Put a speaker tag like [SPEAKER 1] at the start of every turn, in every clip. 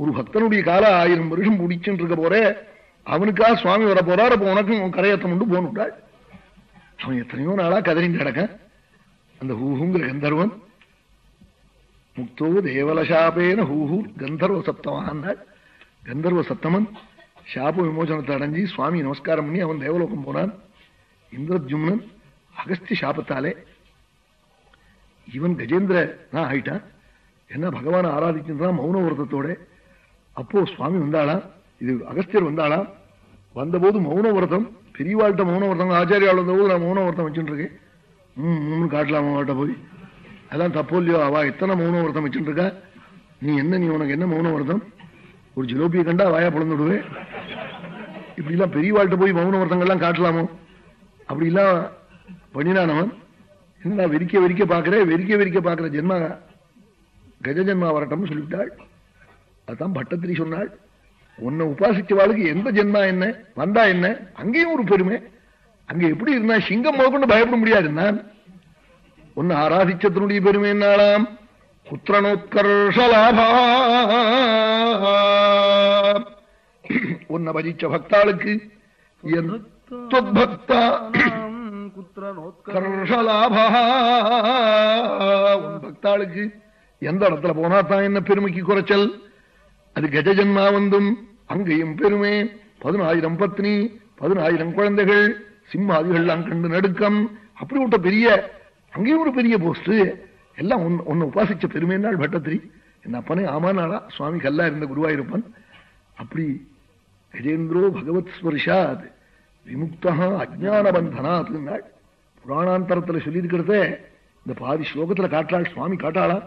[SPEAKER 1] ஒரு பக்தனுடைய கால ஆயிரம் வருஷம் பிடிச்சுட்டு இருக்க போறே அவனுக்காக சுவாமி வர போறாரு அப்ப உனக்கும் கரையத்தம் உண்டு போனுட்டாள் அவன் எத்தனையோ நாளா கதறிந்து கிடக்க அந்த ஹூஹுங்கிற கந்தர்வன் முக்தோ தேவலசாபேன ஹூஹு கந்தர்வ சப்தமானாள் கந்தர்வ சப்தமன் சாப விமோசனத்தை அடைஞ்சி சுவாமி நமஸ்காரம் பண்ணி அவன் தேவலோகம் போனான். இந்திரஜும்னன் அகஸ்தி சாபத்தாலே இவன் கஜேந்திர தான் ஆயிட்டான். என்ன பகவான் ஆராதிக்கின்றான் மௌன விரதத்தோட அப்போ சுவாமி வந்தாளாம் இது அகஸ்தியர் வந்தாளாம் வந்தபோது மௌன விரதம் பெரியவாழ்கிட்ட மௌன விரதம் ஆச்சாரியால் வந்தபோது நான் மௌன விரதம் வச்சுட்டு இருக்கேன் ம் மூணு காட்டலாம் அவன்கிட்ட போய் அதெல்லாம் தப்போ இல்லையோ? அவா எத்தனை மௌன விரதம் வச்சுட்டு இருக்கா நீ என்ன நீ உனக்கு என்ன மௌன விரதம் ஒரு ஜிலோபியை கண்டா வாயா பிளந்துடுவேன் இப்படிலாம் பெரியவாழ்கிட்ட போய் மௌன விரதங்கள்லாம் காட்டலாமோ? அப்படிலாம் பண்ணினானவன். என்ன வெறிக்க வெறிக்க பாக்குறேன் வெறிக்க வெறிக்க பாக்குற ஜென்மா கஜ ஜென்மா வரட்டும்னு சொல்லிவிட்டாள். அதான் பட்டத்திரி சொன்னாள். உன்னை உபாசிச்சவாளுக்கு எந்த ஜென்மா என்ன? வந்தா என்ன? அங்கேயும் ஒரு பெருமை. அங்க எப்படி இருந்தா சிங்கம் முதற்கொண்டு பயப்பட முடியாது நான். உன்னை ஆராதிச்சத்தினுடைய பெருமை என்னாலாம்? புத்திரனோத்கர்ஷலாபா உன்னை பஜிச்ச பக்தாளுக்கு உன் பக்தாளுக்கு எந்த இடத்துல போனா தான் என்ன பெருமைக்கு குறைச்சல்? அது கஜஜன்மா வந்தும் அங்கேயும் பெருமே. பதினாயிரம் பத்னி பதினாயிரம் குழந்தைகள் சிம்மாதிகள்லாம் கண்டு நடுக்கம். அப்படி விட்ட பெரிய அங்கேயும் ஒரு பெரிய போஸ்ட் எல்லாம் ஒன்னு உபாசிச்ச பெருமைனாள் பட்டத்திரி. என் அப்பனே ஆமானாளா சுவாமி கல்லா இருந்த குருவாயிருப்பன். அப்படி கஜேந்திரோ பகவத் ஸ்பர்ஷாத் விமுக்தா அஜான பந்தனாத்னாள் புராணாந்தரத்துல சொல்லியிருக்கிறத இந்த பாதி ஸ்லோகத்துல காட்டாள் சுவாமி காட்டாளா?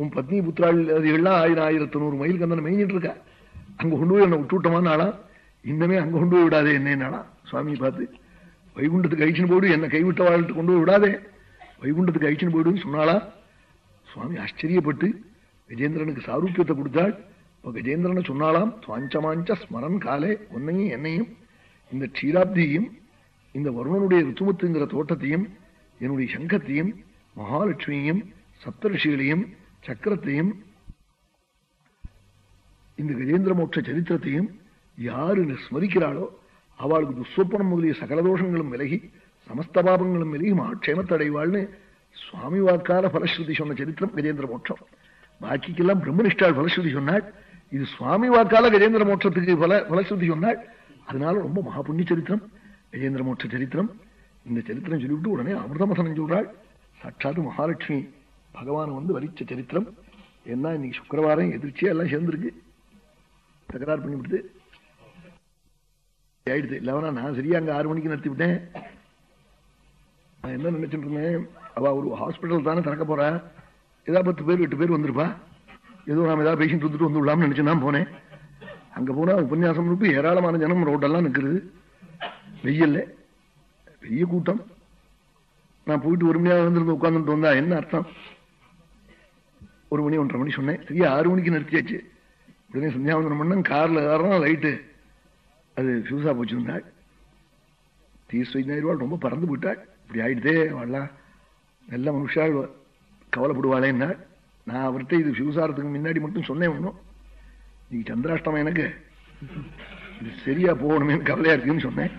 [SPEAKER 1] உன் பத்னி புத்திராதிகள்லாம் ஆயிரம் ஆயிரத்தி நூறு மைல் கந்தனை மேய்ஞ்சிட்டு இருக்கா? அங்க கொண்டு போய் என்னை விட்டுவிட்டோமான்னு ஆளா? இன்னமே அங்க கொண்டு போய் விடாதே என்னன்னா சுவாமி பார்த்து வைகுண்டத்துக்கு அழிச்சுன்னு போயிடு என்னை கைவிட்ட வாழ்த்து கொண்டு போய் விடாதே. வைகுண்டத்துக்கு அழிச்சுன்னு போயிடுன்னு சொன்னாளா? சுவாமி ஆச்சரியப்பட்டு கஜேந்திரனுக்கு சாரூக்கியத்தை கொடுத்தாள். இப்போ கஜேந்திரனை சொன்னாலாம் சுவாஞ்சமாஞ்ச ஸ்மரன் காலே உன்னையும் என்னையும் இந்த க்ஷீராப்தியையும் இந்த வருணனுடைய ருத்துமத்துங்கிற தோட்டத்தையும் என்னுடைய சங்கத்தையும் மகாலட்சுமியையும் சப்தரிஷிகளையும் சக்கரத்தையும் இந்த கஜேந்திர மோட்ச சரித்திரத்தையும் யாரு ஸ்மரிக்கிறாளோ அவளுக்கு துஸ்வப்பனம் முதலிய சகலதோஷங்களும் விலகி சமஸ்த பாபங்களும் விலகி மகாட்சேமத்தை அடைவாள்னு சுவாமி வாக்கால பலஸ்ருதி சொன்ன சரித்திரம் கஜேந்திர மோட்சம் பாக்கிக்கெல்லாம் பிரம்மனிஷ்டாள் பலஸ்ருதி சொன்னாள். இது சுவாமி வாக்கால கஜேந்திர மோட்சத்துக்கு பல பலஸ்ருதி சொன்னாள். அதனால ரொம்ப மகாபுண்ணிய சரித்திரம் கஜேந்திர மோட்ச சரித்திரம். இந்த சரித்திரம் சொல்லிவிட்டு உடனே அமிர்தமசனம் சொல்றாள். சாட்சாத் மகாலட்சுமி. பகவான் வந்து வரிச்ச சரித்திரம். என்ன இன்னைக்கு சுக்கரவாரம் எதிர்ச்சியா எல்லாம் சேர்ந்துருக்கு. தகராறு பண்ணிவிடுது. ஆயிடுது இல்லவனா நான் சரியா அங்க ஆறு மணிக்கு நடத்தி விட்டேன். நான் என்ன நினைச்சிட்டு இருந்தேன்? அவ ஒரு ஹாஸ்பிட்டல் தானே திறக்க போறா. ஏதாவது பத்து பேர் எட்டு பேர் வந்திருப்பா. ஏதோ நாம ஏதாவது பேஷண்ட் வந்துட்டு வந்து விடலாம்னு நினைச்சு நான் போனேன். அங்க போனா உபன்யாசம் இருப்பு ஏராளமான ஜனம் ரோட்டெல்லாம் நிற்கிறது வெயில்ல. பெரிய கூட்டம். நான் போயிட்டு ஒரு மணியாக வந்திருந்து உட்காந்துட்டு வந்தா என்ன அர்த்தம்? ஒரு மணி ஒன்றரை மணி சொன்னேன். சரியா? ஆறு மணிக்கு நிறுத்தியாச்சு. உடனே சந்தியாவந்தனம் பண்ண காரில் காரணம் லைட்டு அது ஃபியூஸாக போச்சிருந்தாள் தீஸ் வைத்தியாயிரம் ரொம்ப பறந்து போயிட்டாள். இப்படி ஆயிடுதே அவள்லாம். நல்ல மனுஷாள் கவலைப்படுவாளேன்னா நான் அவர்கிட்ட இது ஃபியூஸாரத்துக்கு முன்னாடி மட்டும் சொன்னேன் ஒன்றும் நீ சந்திராஷ்டமம் எனக்கு. இது சரியா போகணுமேனு கவலையா இருக்குன்னு சொன்னேன்.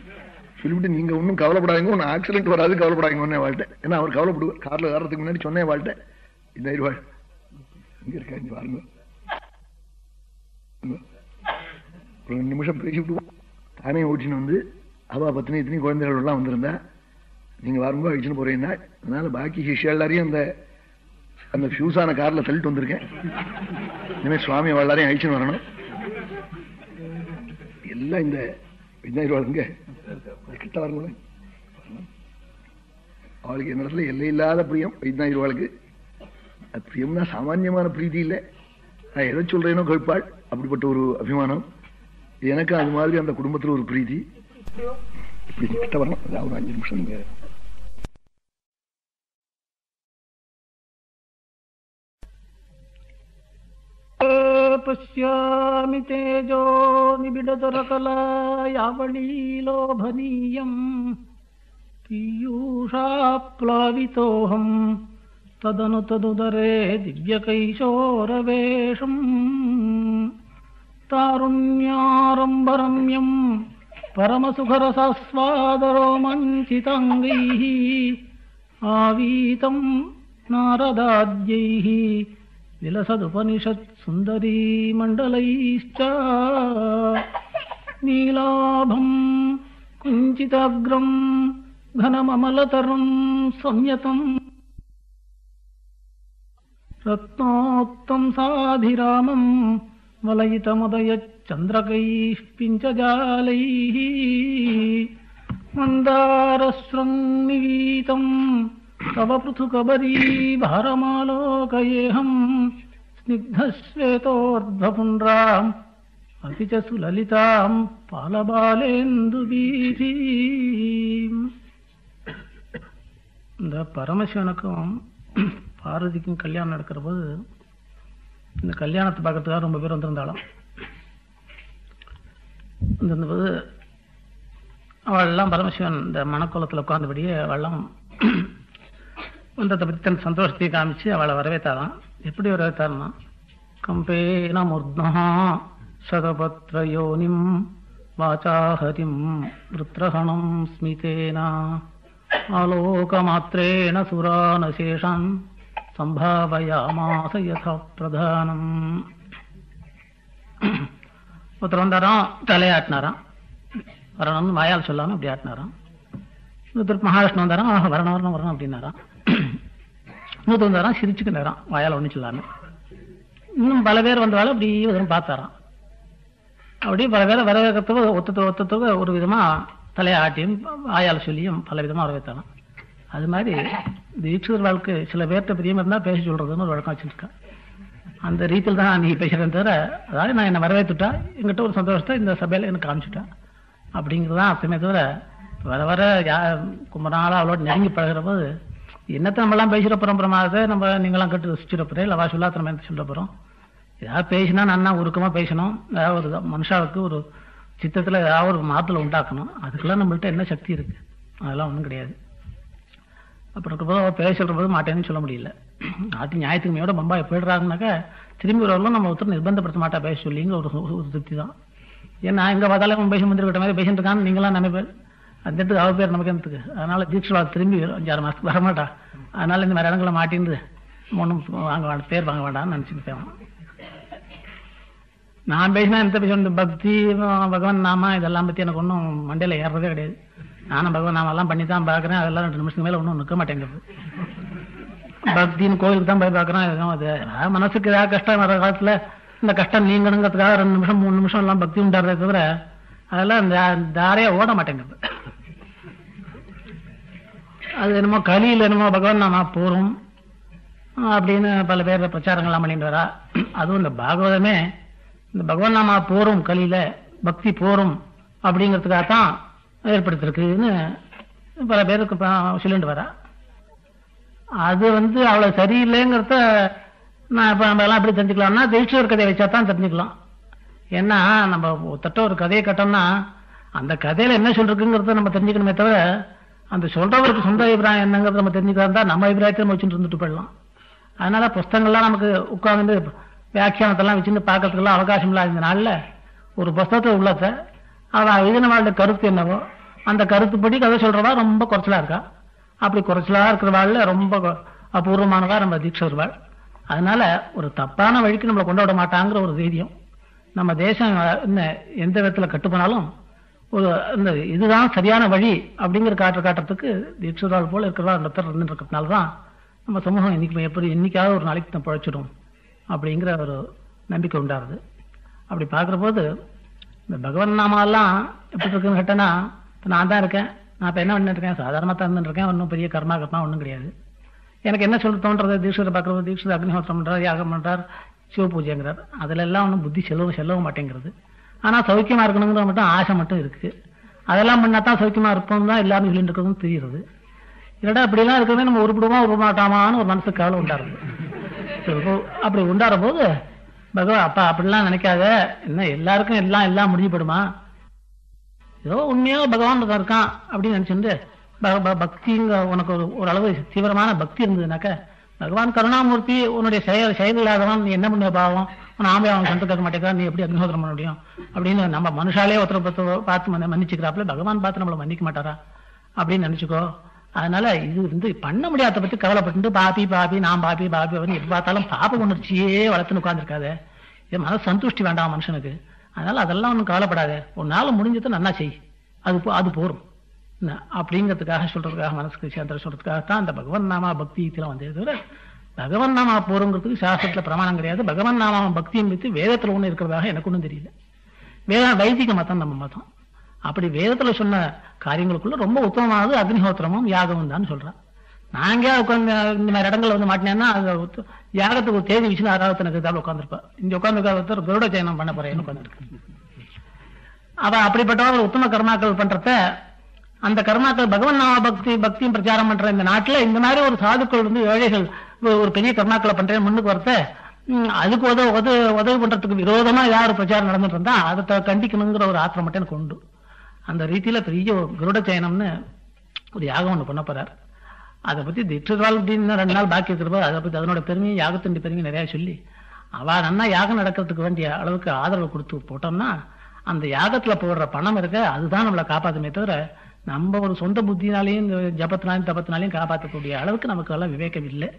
[SPEAKER 1] சொல்லிவிட்டு நீங்க ஒன்றும் கவலைப்படாதீங்க. ஒன்றும் ஆக்சிடென்ட் வராது கவலைப்படாதீங்க ஒன்னே வாழ்ட்டை ஏன்னா அவர் கவலைப்படுவார். காரில் ஏறதுக்கு முன்னாடி சொன்னேன் வாழ்க்கை இந்த இருவாள். இங்க இருக்கா? இங்க பாருங்க ரெண்டு நிமிஷம் பேசிவிடுவோம் தானே ஓட்டின்னு வந்து அவா பத்தினி இத்தனி குழந்தைகள் எல்லாம் வந்திருந்தா நீங்க வரும்போது அழிச்சுன்னு போறீங்கன்னா அதனால பாக்கி சிஷ்யா எல்லாரையும் அந்த அந்த ஃபியூஸான கார்ல தள்ளிட்டு வந்திருக்கேன். இனிமே சுவாமி எல்லாரையும் அழிச்சுன்னு வரணும். எல்லாம் இந்த விஜயாயிருவாளுங்க கிட்ட வரணும் அவளுக்கு என்னிடத்துல எல்லை இல்லாத பிரியம் வைத்நாயிருவாளுக்கு பிரியம்னா சாமான்யமான பிரீதி இல்லை நான் எதை சொல்றேனோ கேட்பாள் அப்படிப்பட்ட ஒரு அபிமானம் எனக்கு அது மாதிரி அந்த குடும்பத்துல ஒரு பிரீதி இப்படி கிட்ட வரணும் அதாவது ஒரு அஞ்சு நிமிஷம் நீங்க
[SPEAKER 2] पश्यामि तेजो निबिडतरकलायावलीलोभनीयम् पीयूषाप्लावितोऽहम् तदनु तदुदरे दिव्यकैशोरवेशम्। तारुण्यारम्भरम्यम् परमसुखरसस्वादरोमञ्चिताङ्गैः आवीतम् नारदाद्यैः विलसदुपनिषत्सुन्दरीमण्डलैश्च। नीलाभम् कुञ्चिताग्रम् घनममलतरम् संयतम् रत्नोक्तम् साधिरामम् वलयितमुदयच्चन्द्रकैः पिञ्चजालैः मन्दारशृङ्निवीतम् तव पृथुकबरी भारमालोकयेऽहम् स्निग्धश्वेतोर्ध्वपुण्ड्राम् अपि च सुललिताम् பாலபாலேந்துபீதீம் இந்த பரமசிவனுக்கும் பார்வதிக்கும் கல்யாணம் நடக்கிற போது இந்த கல்யாணத்தை பார்க்கறதுக்காக ரொம்ப பேர் வந்திருந்தாலும் வந்திருந்தபோது அவள்லாம் பரமசிவன் இந்த மணக்கோலத்தில் உட்கார்ந்தபடியே அவள்லாம் வந்ததை பற்றி தன் சந்தோஷத்தை காமிச்சு அவளை வரவேத்தாதான் எப்படி வரவேத்தாருன்னா கம்பேன முர்தா சதபத்ரயோனிம் வாச்சாஹரிம் விருத்ரஹணம் ஸ்மிதேன ஆலோகமாத்திரேண சுரானசேஷான் சம்பாவயாமாச யதா பிரதானம் ஒருத்தர் வந்தாராம் தலையாட்டினாராம். வரணும்னு வாயால் சொல்லாமல் அப்படி ஆட்டினாராம். இன்னொருத்தர் மகாவிஷ்ணு வந்தாராம் ஆஹா வரணும் வரணும் வரணும் அப்படின்னாராம். இன்னொருத்தர் வந்தாராம் சிரிச்சுக்கிட்டாராம் வாயால் ஒன்றும் சொல்லாமல் இன்னும் பல பேர் வந்தாலும் அப்படி ஒரு பார்த்தாராம். அப்படி பல பேரை வரவேற்கிறதுக்கு ஒத்தத்துக்கு ஒத்தத்துக்கு ஒரு விதமா தலையை ஆட்டியும் வாயால் சொல்லியும் பல விதமா வரவேற்றாராம். அது மாதிரி தீட்சிதர் வாழ்க்கை சில பேர்கிட்ட பிரியமா இருந்தால் பேச சொல்றதுன்னு ஒரு வழக்கம் வச்சிருக்கேன். அந்த ரீதியில் தான் நீ பேசுறேன் தவிர அதாவது நான் என்னை வரவேற்றுட்டா எங்கிட்ட ஒரு சந்தோஷத்தை இந்த சபையில் எனக்கு அப்படிங்கிறது அப்படிங்கிறதான் அர்த்தமே தவிர வர வர யா ரொம்ப நாளாக அவளோட நெருங்கி பழகிற போது என்னத்தை நம்மலாம் பேசுகிற போகிறோம் பிரமாதத்தை நம்ம நீங்களாம் கட்டு ரசிச்சுட போகிறேன் இல்லை வாசுல்லாத்த நம்ம என்ன சொல்ல போகிறோம் ஏதாவது பேசினா நன்னா உருக்கமாக பேசணும்? ஏதாவது ஒரு மனுஷாவுக்கு ஒரு சித்தத்தில் ஏதாவது ஒரு மாற்றலை உண்டாக்கணும்? அதுக்கெல்லாம் நம்மள்ட்ட என்ன சக்தி இருக்குது அதெல்லாம் ஒன்றும் கிடையாது. அப்புறம் இருக்கிற பேச சொல்கிற போது மாட்டேன்னு சொல்ல முடியல. நாட்டு ஞாயிற்றுமையோட பம்பாய் போயிடுறாங்கனாக்கா திரும்பி வரவங்களும் நம்ம ஒருத்தர் நிர்பந்தப்படுத்த மாட்டா பேச சொல்லிங்க ஒரு ஒரு திருப்தி தான். ஏன்னா எங்க பார்த்தாலும் பேச முந்திரிக்கிட்ட மாதிரி பேசிட்டு இருக்கான்னு நீங்களாம் நம்ம பேர் அந்த இடத்துக்கு அவ பேர் நமக்கு எனக்கு அதனால தீட்சா திரும்பி வரும். அஞ்சாறு மாதத்துக்கு வரமாட்டா. அதனால இந்த மாதிரி இடங்களை மாட்டின்னு ஒன்றும் வாங்க வேண்டாம் பேர் வாங்க வேண்டாம்னு நினச்சிட்டு நான் பேசினா எந்த பேச பக்தி பகவான் நாமா இதெல்லாம் பற்றி எனக்கு ஒன்றும் மண்டையில் ஏறுறதே கிடையாது. நானும் பகவான் எல்லாம் பண்ணி தான் பார்க்குறேன். அதெல்லாம் ரெண்டு நிமிஷத்துக்கு மேல ஒன்றும் நிற்க மாட்டேங்குது. பக்தின்னு கோயிலுக்கு தான் போய் பார்க்குறேன் எதுவும் அது மனசுக்கு ஏதாவது கஷ்டம் வர காலத்துல இந்த கஷ்டம் நீங்கணுங்கிறதுக்காக ரெண்டு நிமிஷம் மூணு நிமிஷம் எல்லாம் பக்தி உண்டாடுறதே தவிர அதெல்லாம் தாரையா ஓட மாட்டேங்குது. அது என்னமோ கலியில் என்னமோ பகவான் நான் போறோம் அப்படின்னு பல பேர் பிரச்சாரங்கள்லாம் பண்ணிட்டு வரா. அதுவும் இந்த பாகவதமே இந்த பகவான் நாமா போறோம் கலியில பக்தி போறோம் அப்படிங்கறதுக்காக தான் ஏற்படுத்திருக்குன்னு பல பேருக்கு சொல்லிட்டு வரா. அது வந்து அவ்வளவு சரியில்லைங்கிறத நான் இப்ப நம்ம எல்லாம் எப்படி தெரிஞ்சுக்கலாம்னா ஒரு கதையை வச்சா தான் தெரிஞ்சுக்கலாம். ஏன்னா நம்ம தட்ட ஒரு கதையை கட்டோம்னா அந்த கதையில என்ன சொல்றதுங்கிறத நம்ம தெரிஞ்சுக்கணுமே தவிர அந்த சொல்றவருக்கு சொந்த அபிப்பிராயம் என்னங்கிறத நம்ம தெரிஞ்சுக்கிறதா நம்ம அபிப்பிராயத்தை நம்ம வச்சுட்டு இருந்துட்டு போயிடலாம். அதனால புஸ்தங்கள்லாம் நமக்கு உட்கார்ந்து வியாக்கியானத்தெல்லாம் வச்சுட்டு பார்க்கறதுக்கெல்லாம் அவகாசம் இல்லாத நாளில் ஒரு புஸ்தகத்தை உள்ளத்தை அதான் எழுதினவாளுடைய கருத்து என்னவோ அந்த கருத்துப்படி கதை சொல்றவா ரொம்ப குறைச்சலா இருக்கா? அப்படி குறைச்சலா இருக்கிறவாள்ல ரொம்ப அபூர்வமானவா நம்ம தீட்சர்வாள் அதனால ஒரு தப்பான வழிக்கு நம்மளை கொண்டு விட மாட்டாங்கிற ஒரு தைரியம். நம்ம தேசம் என்ன எந்த விதத்துல கட்டுப்போனாலும் ஒரு இந்த இதுதான் சரியான வழி அப்படிங்கிற காட்டு காட்டுறதுக்கு தீட்சிதரால் போல இருக்கிறதா ஒருத்தர் இருந்துட்டு தான் நம்ம சமூகம் இன்னைக்கு எப்படி என்னைக்காவது ஒரு நாளைக்கு தான் பிழைச்சிடும் அப்படிங்கிற ஒரு நம்பிக்கை உண்டாருது அப்படி பார்க்குற போது இந்த பகவன் நாமெல்லாம் எப்படி இருக்குன்னு கேட்டேன்னா இப்போ நான் தான் இருக்கேன். நான் இப்போ என்ன பண்ணிட்டு இருக்கேன்? சாதாரணமாக தான் இருக்கேன். ஒன்றும் பெரிய கர்மா கர்மா ஒன்றும் கிடையாது. எனக்கு என்ன சொல்ல தோன்றது தீட்சரை பார்க்குறது தீட்சர் அக்னிஹோத்திரம் பண்றார் யாகம் பண்றார் சிவ பூஜைங்கிறார். அதிலெல்லாம் ஒன்றும் புத்தி செல்லவும் செல்லவும் மாட்டேங்கிறது. ஆனால் சௌக்கியமா இருக்கணுங்கிற மட்டும் ஆசை மட்டும் இருக்கு. அதெல்லாம் பண்ணா தான் சௌக்கியமா இருப்போம் தான் எல்லாரும் சொல்லிட்டு இருக்கிறதும் தெரியுது இல்லடா அப்படிலாம் இருக்கிறதே நம்ம உருப்பிடுவோம் உருப்ப மாட்டாமான்னு ஒரு மனசுக்கு கவலை உண்டாருது. அப்படி உண்டார போது பகவான் அப்பா அப்படிலாம் நினைக்காத. என்ன எல்லாருக்கும் எல்லாம் எல்லாம் முடிஞ்சு போயிடுமா ஏதோ உண்மையா பகவான் இருக்கான் அப்படின்னு நினைச்சுட்டு பக்திங்க உனக்கு ஒரு ஓரளவு தீவிரமான பக்தி இருந்ததுனாக்க பகவான் கருணாமூர்த்தி உன்னுடைய செயல் செயல் இல்லாதவன் நீ என்ன பண்ண பாவம்? நாமே அவன் கண்டு கேட்க மாட்டேங்கிறா நீ எப்படி அக்னிஹோத்திரம் பண்ண முடியும்? அப்படின்னு நம்ம மனுஷாலே ஒருத்தரை பார்த்து மன்னிச்சுக்கிறாப்புல பகவான் பார்த்து நம்மளை மன்னிக்க மாட்டாரா? அப்படின்னு நினைச்சுக்கோ. அதனால இது வந்து பண்ண முடியாத பத்தி கவலைப்பட்டு பாபி பாபி நான் பாபி பாபி அப்படின்னு எப்ப பார்த்தாலும் பாப்ப உணர்ச்சியே வளர்த்துன்னு உட்காந்துருக்காத இது மன சந்துஷ்டி வேண்டாம் மனுஷனுக்கு. அதனால அதெல்லாம் ஒன்றும் கவலைப்படாத. உன்னால முடிஞ்சதை நல்லா செய். அது போ- அது போரும். என்ன, அப்படிங்கிறதுக்காக சொல்றதுக்காக மனசுக்கு சேர்ந்த சொல்றதுக்காக தான் அந்த பகவன் நாமா பக்தி இதெல்லாம் வந்தது தவிர பகவன் நாமா போறோங்கிறதுக்கு சாஸ்திரத்துல பிரமாணம் கிடையாது. பகவன் நாமா பக்தியும் வைத்து வேதத்துல ஒண்ணு இருக்கிறதாக எனக்கு ஒன்றும் தெரியல. வேதம் வைதிக மதம் நம்ம மதம். அப்படி வேதத்துல சொன்ன காரியங்களுக்குள்ள ரொம்ப உத்தமமானது அக்னிஹோத்திரமும் யாகமும் தான் சொல்றான். நாங்க உட்காந்து இந்த மாதிரி இடங்கள்ல வந்து மாட்டினேன்னா அது யாகத்துக்கு ஒரு தேதி வச்சு ஆராதனை தான் உட்காந்துருப்பா இங்க உட்காந்து ஒருத்தர் கருட ஜெயனம் பண்ண போறேன்னு உட்காந்துருக்கு அவ அப்படிப்பட்டவங்க ஒரு உத்தம கர்மாக்கள் பண்றத அந்த கர்மாக்கள் பகவன் நாம பக்தி பக்தியும் பிரச்சாரம் பண்ற இந்த நாட்டுல இந்த மாதிரி ஒரு சாதுக்கள் வந்து ஏழைகள் ஒரு- பெரிய கர்மாக்களை பண்றேன் முன்னுக்கு வரத்த அதுக்கு உதவு உதவி உதவி பண்றதுக்கு விரோதமா யார் பிரச்சாரம் நடந்துட்டு இருந்தா அதை த- கண்டிக்கணுங்கிற ஒரு ஆத்திரம் மட்டும் எனக்கு உண்டு. அந்த ரீதியில் பெரிய கருட சயனம்னு ஒரு யாகம் ஒன்று பண்ண போறார். அதை பற்றி திட்டுவாள் அப்படின்னு ரெண்டு நாள் பாக்கி இருக்கிறப்போ அதை பற்றி அதனோட பெருமையும் யாகத்தின் பெருமையும் நிறையா சொல்லி அவள் நன்னா யாகம் நடக்கிறதுக்கு வேண்டிய அளவுக்கு ஆதரவு கொடுத்து போட்டோம்னா அந்த யாகத்தில் போடுற பணம் இருக்க அதுதான் நம்மளை காப்பாற்றுமே தவிர நம்ம ஒரு சொந்த புத்தினாலையும் இந்த ஜபத்தினாலையும் தபத்தினாலையும் காப்பாற்றக்கூடிய அளவுக்கு நமக்கு எல்லாம் விவேகம் இல்லை.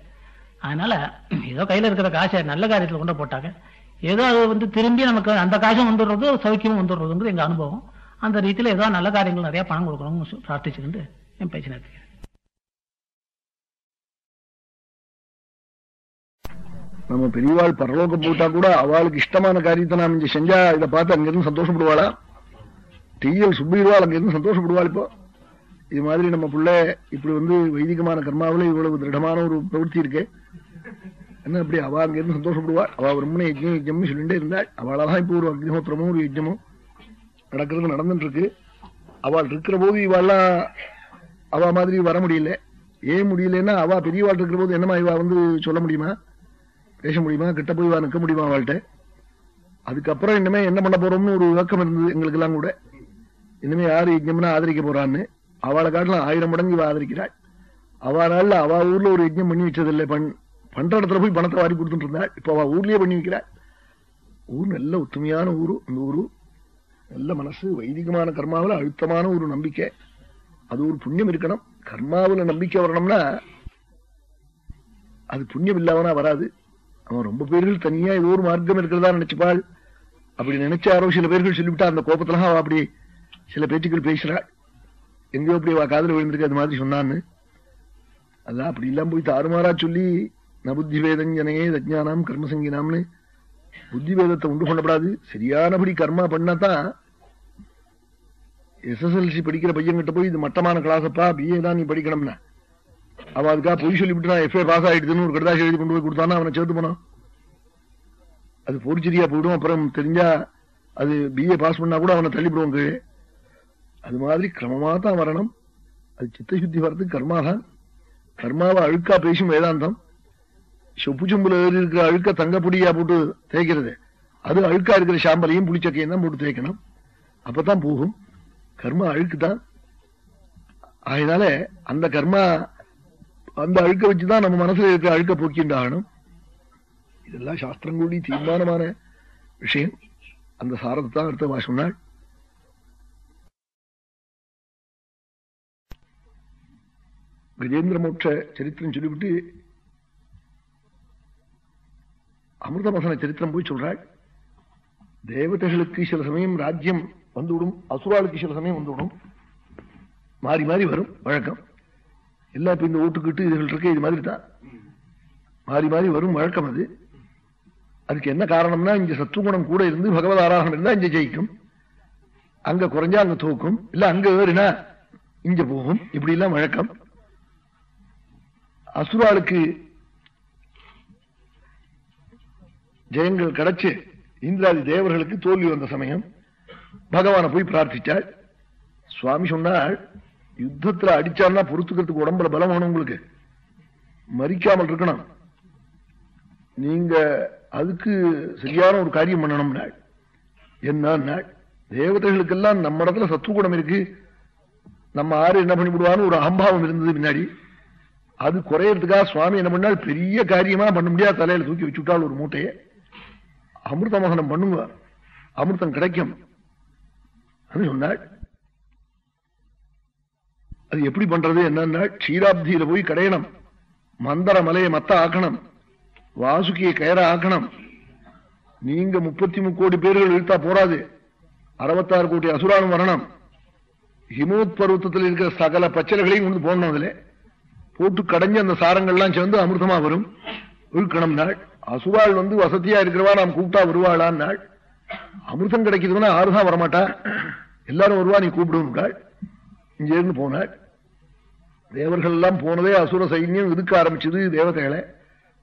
[SPEAKER 2] அதனால ஏதோ கையில் இருக்கிற காசை நல்ல காரியத்தில் கொண்டு போட்டாங்க. ஏதோ அது வந்து திரும்பி நமக்கு அந்த காசும் வந்துடுறது சௌக்கியமும் வந்துடுறதுங்கிறது எங்கள் அனுபவம். அந்த ரீதியில் ஏதோ நல்ல காரியங்கள் நிறையா பணம் கொடுக்கணும்னு சொ- பிரார்த்திச்சுக்கிட்டு என் பேச்சு நிறுத்திக்கிறேன்.
[SPEAKER 1] நம்ம பெரியவாள் பரலோகம் போட்டா கூட அவளுக்கு இஷ்டமான காரியத்தை நாம் இங்க செஞ்சா இதை பார்த்து அங்கிருந்து சந்தோஷப்படுவாளா? டிஎல் சுப்பீர்வாள் அங்கிருந்து சந்தோஷப்படுவாள் இப்போ? இது மாதிரி நம்ம பிள்ளை இப்படி வந்து வைதிகமான கர்மாவில இவ்வளவு திருடமான ஒரு பிரவൃத்தி இருக்கு. என்ன அப்படி அவ அங்கிருந்து சந்தோஷப்படுவாள் அவ பிரம்மண யஜ்யம் யஜ்யம்னு சொல்லிட்டே இருந்தாள். அவளாதான் இப்போ ஒரு அக்னிஹோத்திரமும் ஒரு யஜ்யமும் நடக்கிறது நடந்துட்டு இருக்கு அவள் இருக்கிற போது இவாள்லாம் அவ மாதிரி வர முடியல. ஏன் முடியலன்னா அவ பெரியவாள் இருக்கிற போது என்னமா இவா வந்து சொல்ல முடியுமா? பேச முடியுமா? கிட்ட போய் வா நிற்க முடியுமா அவள்கிட்ட? அதுக்கப்புறம் இனிமே என்ன பண்ண போறோம்னு ஒரு விளக்கம் இருந்தது எங்களுக்கு எல்லாம் கூட. இனிமே யாரு யஜ்யம்னா ஆதரிக்க போறான்னு. அவளை காட்டிலும் ஆயிரம் மடங்கு இவ ஆதரிக்கிறாள். அவளால அவ ஊர்ல ஒரு யஜ்யம் பண்ணி வச்சதில்லை. பண் பண்ற இடத்துல போய் பணத்தை வாரி கொடுத்துட்டு இருந்தாள். இப்ப அவ ஊர்லயே பண்ணி வைக்கிறாள். ஊர் நல்ல உத்தமையான ஊரு. அந்த ஊரு நல்ல மனசு வைதிகமான கர்மாவில் அழுத்தமான ஒரு நம்பிக்கை. அது ஒரு புண்ணியம் இருக்கணும். கர்மாவில் நம்பிக்கை வரணும்னா அது புண்ணியம் இல்லாமனா வராது. அவன் ரொம்ப பேர்கள் தனியா ஏதோ ஒரு மார்க்கம் இருக்கிறதா நினைச்சுப்பாள். அப்படி நினைச்ச யாரோ சில பேர்கள் சொல்லிவிட்டா அந்த கோபத்துல அவ அப்படி சில பேச்சுக்கள் பேசுறாள் எங்கேயோ அப்படி அவ காதல விழுந்திருக்கு அது மாதிரி சொன்னான்னு. அதான் அப்படி இல்லாம போய் தாறுமாறா சொல்லி ந வேதஞ்சனையே தஜானாம் கர்மசங்கினாம்னு புத்தி வேதத்தை உண்டு பண்ணப்படாது. சரியானபடி கர்மா பண்ணாதான் எஸ்எஸ்எல்சி படிக்கிற பையன்கிட்ட போய் இது மட்டமான கிளாஸப்பா பிஏ தான் நீ படிக்கணும்னா. அவன் அதுக்காக பொய் சொல்லிவிட்டு நான் எஃப்ஏ பாஸ் ஆயிடுதுன்னு ஒரு கடிதாசி எழுதி கொண்டு போய் கொடுத்தானா அவனை சேர்த்து போனான். அது போர்ச்சரியா போயிடும். அப்புறம் தெரிஞ்சா அது பிஏ பாஸ் பண்ணா கூட அவனை தள்ளிவிடுவோம் கீழே. அது மாதிரி கிரமமாக தான் வரணும். அது சித்தசுத்தி சுத்தி வர்றதுக்கு கர்மாதான். கர்மாவை அழுக்கா பேசும் வேதாந்தம். சொப்பு சொம்புல ஏறி இருக்கிற அழுக்க தங்கப்பொடியா போட்டு தேய்க்கிறது. அது அழுக்கா இருக்கிற சாம்பலையும் புளிச்சக்கையும் தான் போட்டு தேய்க்கணும். அப்பதான் போகும். கர்மா அழுக்குதான் அதனால அந்த கர்மா அந்த அழுக்க வச்சுதான் நம்ம மனசுல இருக்கிற அழுக்க போக்கின்றாகணும் இதெல்லாம் சாஸ்திரம் கூடி தீர்மானமான விஷயம். அந்த சாரத்தை தான் அடுத்த சொன்னாள். கஜேந்திர மோட்ச சரித்திரம் சொல்லிவிட்டு அமிர்தமசன சரித்திரம் போய் சொல்றாள். தேவதைகளுக்கு சில சமயம் ராஜ்யம் வந்துவிடும். அசுராளுக்கு சில சமயம் வந்துவிடும். மாறி மாறி வரும். வழக்கம். எல்லாம் இப்ப இந்த ஓட்டுக்கிட்டு இதுகள் இருக்கு இது மாதிரி தான் மாறி மாறி வரும். வழக்கம் அது. அதுக்கு என்ன காரணம்னா இங்க சத்துவகுணம் கூட இருந்து பகவத் ஆராதனம் இருந்தா இங்க ஜெயிக்கும். அங்க குறைஞ்சா அங்க தூக்கும். இல்ல அங்க ஏறினா இங்க போகும். இப்படி எல்லாம் வழக்கம். அசுராளுக்கு ஜெயங்கள் கிடைச்சு இந்திராதி தேவர்களுக்கு தோல்வி வந்த சமயம். பகவான போய் பிரார்த்திச்சாள். சுவாமி சொன்னாள் யுத்தத்துல அடிச்சான்னா பொறுத்துக்கிறதுக்கு உடம்புல பலம் வேணும் உங்களுக்கு. மறிக்காமல் இருக்கணும். நீங்க அதுக்கு சரியான ஒரு காரியம் பண்ணணும் நாள் என்ன தேவதைகளுக்கெல்லாம் நம்ம இடத்துல சத்துவகுணம் இருக்கு. நம்ம ஆறு என்ன பண்ணிவிடுவான்னு ஒரு அகம்பாவம் இருந்தது பின்னாடி. அது குறையறதுக்காக சுவாமி என்ன பண்ணால் பெரிய காரியமா பண்ண முடியாது. தலையில தூக்கி வச்சுட்டாள் ஒரு மூட்டையை. அமிர்த மகனம் பண்ணுங்க. அமிர்தம் கிடைக்கும். சொன்னாள். அது எப்படி பண்றது என்னன்னா க்ஷீராப்தியில போய் கடையணும். மந்தர மலையை மத்த ஆக்கணும். வாசுகியை கயற ஆக்கணும். நீங்க முப்பத்தி முக்கோடி பேர்கள் இழுத்தா போராது அறுபத்தாறு கோடி அசுரானும் வரணும். ஹிமோத் பருவத்தில் இருக்கிற சகல பச்சலைகளையும் கொண்டு போடணும் அதுல. போட்டு கடைஞ்சு அந்த சாரங்கள்லாம் சேர்ந்து அமிர்தமா வரும். இழுக்கணும் நாள் அசுவாள் வந்து வசதியா இருக்கிறவா நாம் கூப்பிட்டா வருவாளான் நாள் அமிர்தம் கிடைக்குதுன்னா ஆறுதான் வரமாட்டா. எல்லாரும் வருவா நீ கூப்பிடுவாள் இங்கே இருந்து போனாள். தேவர்கள் எல்லாம் போனதே அசுர சைன்யம் இதுக்க ஆரம்பிச்சது தேவதைகளை.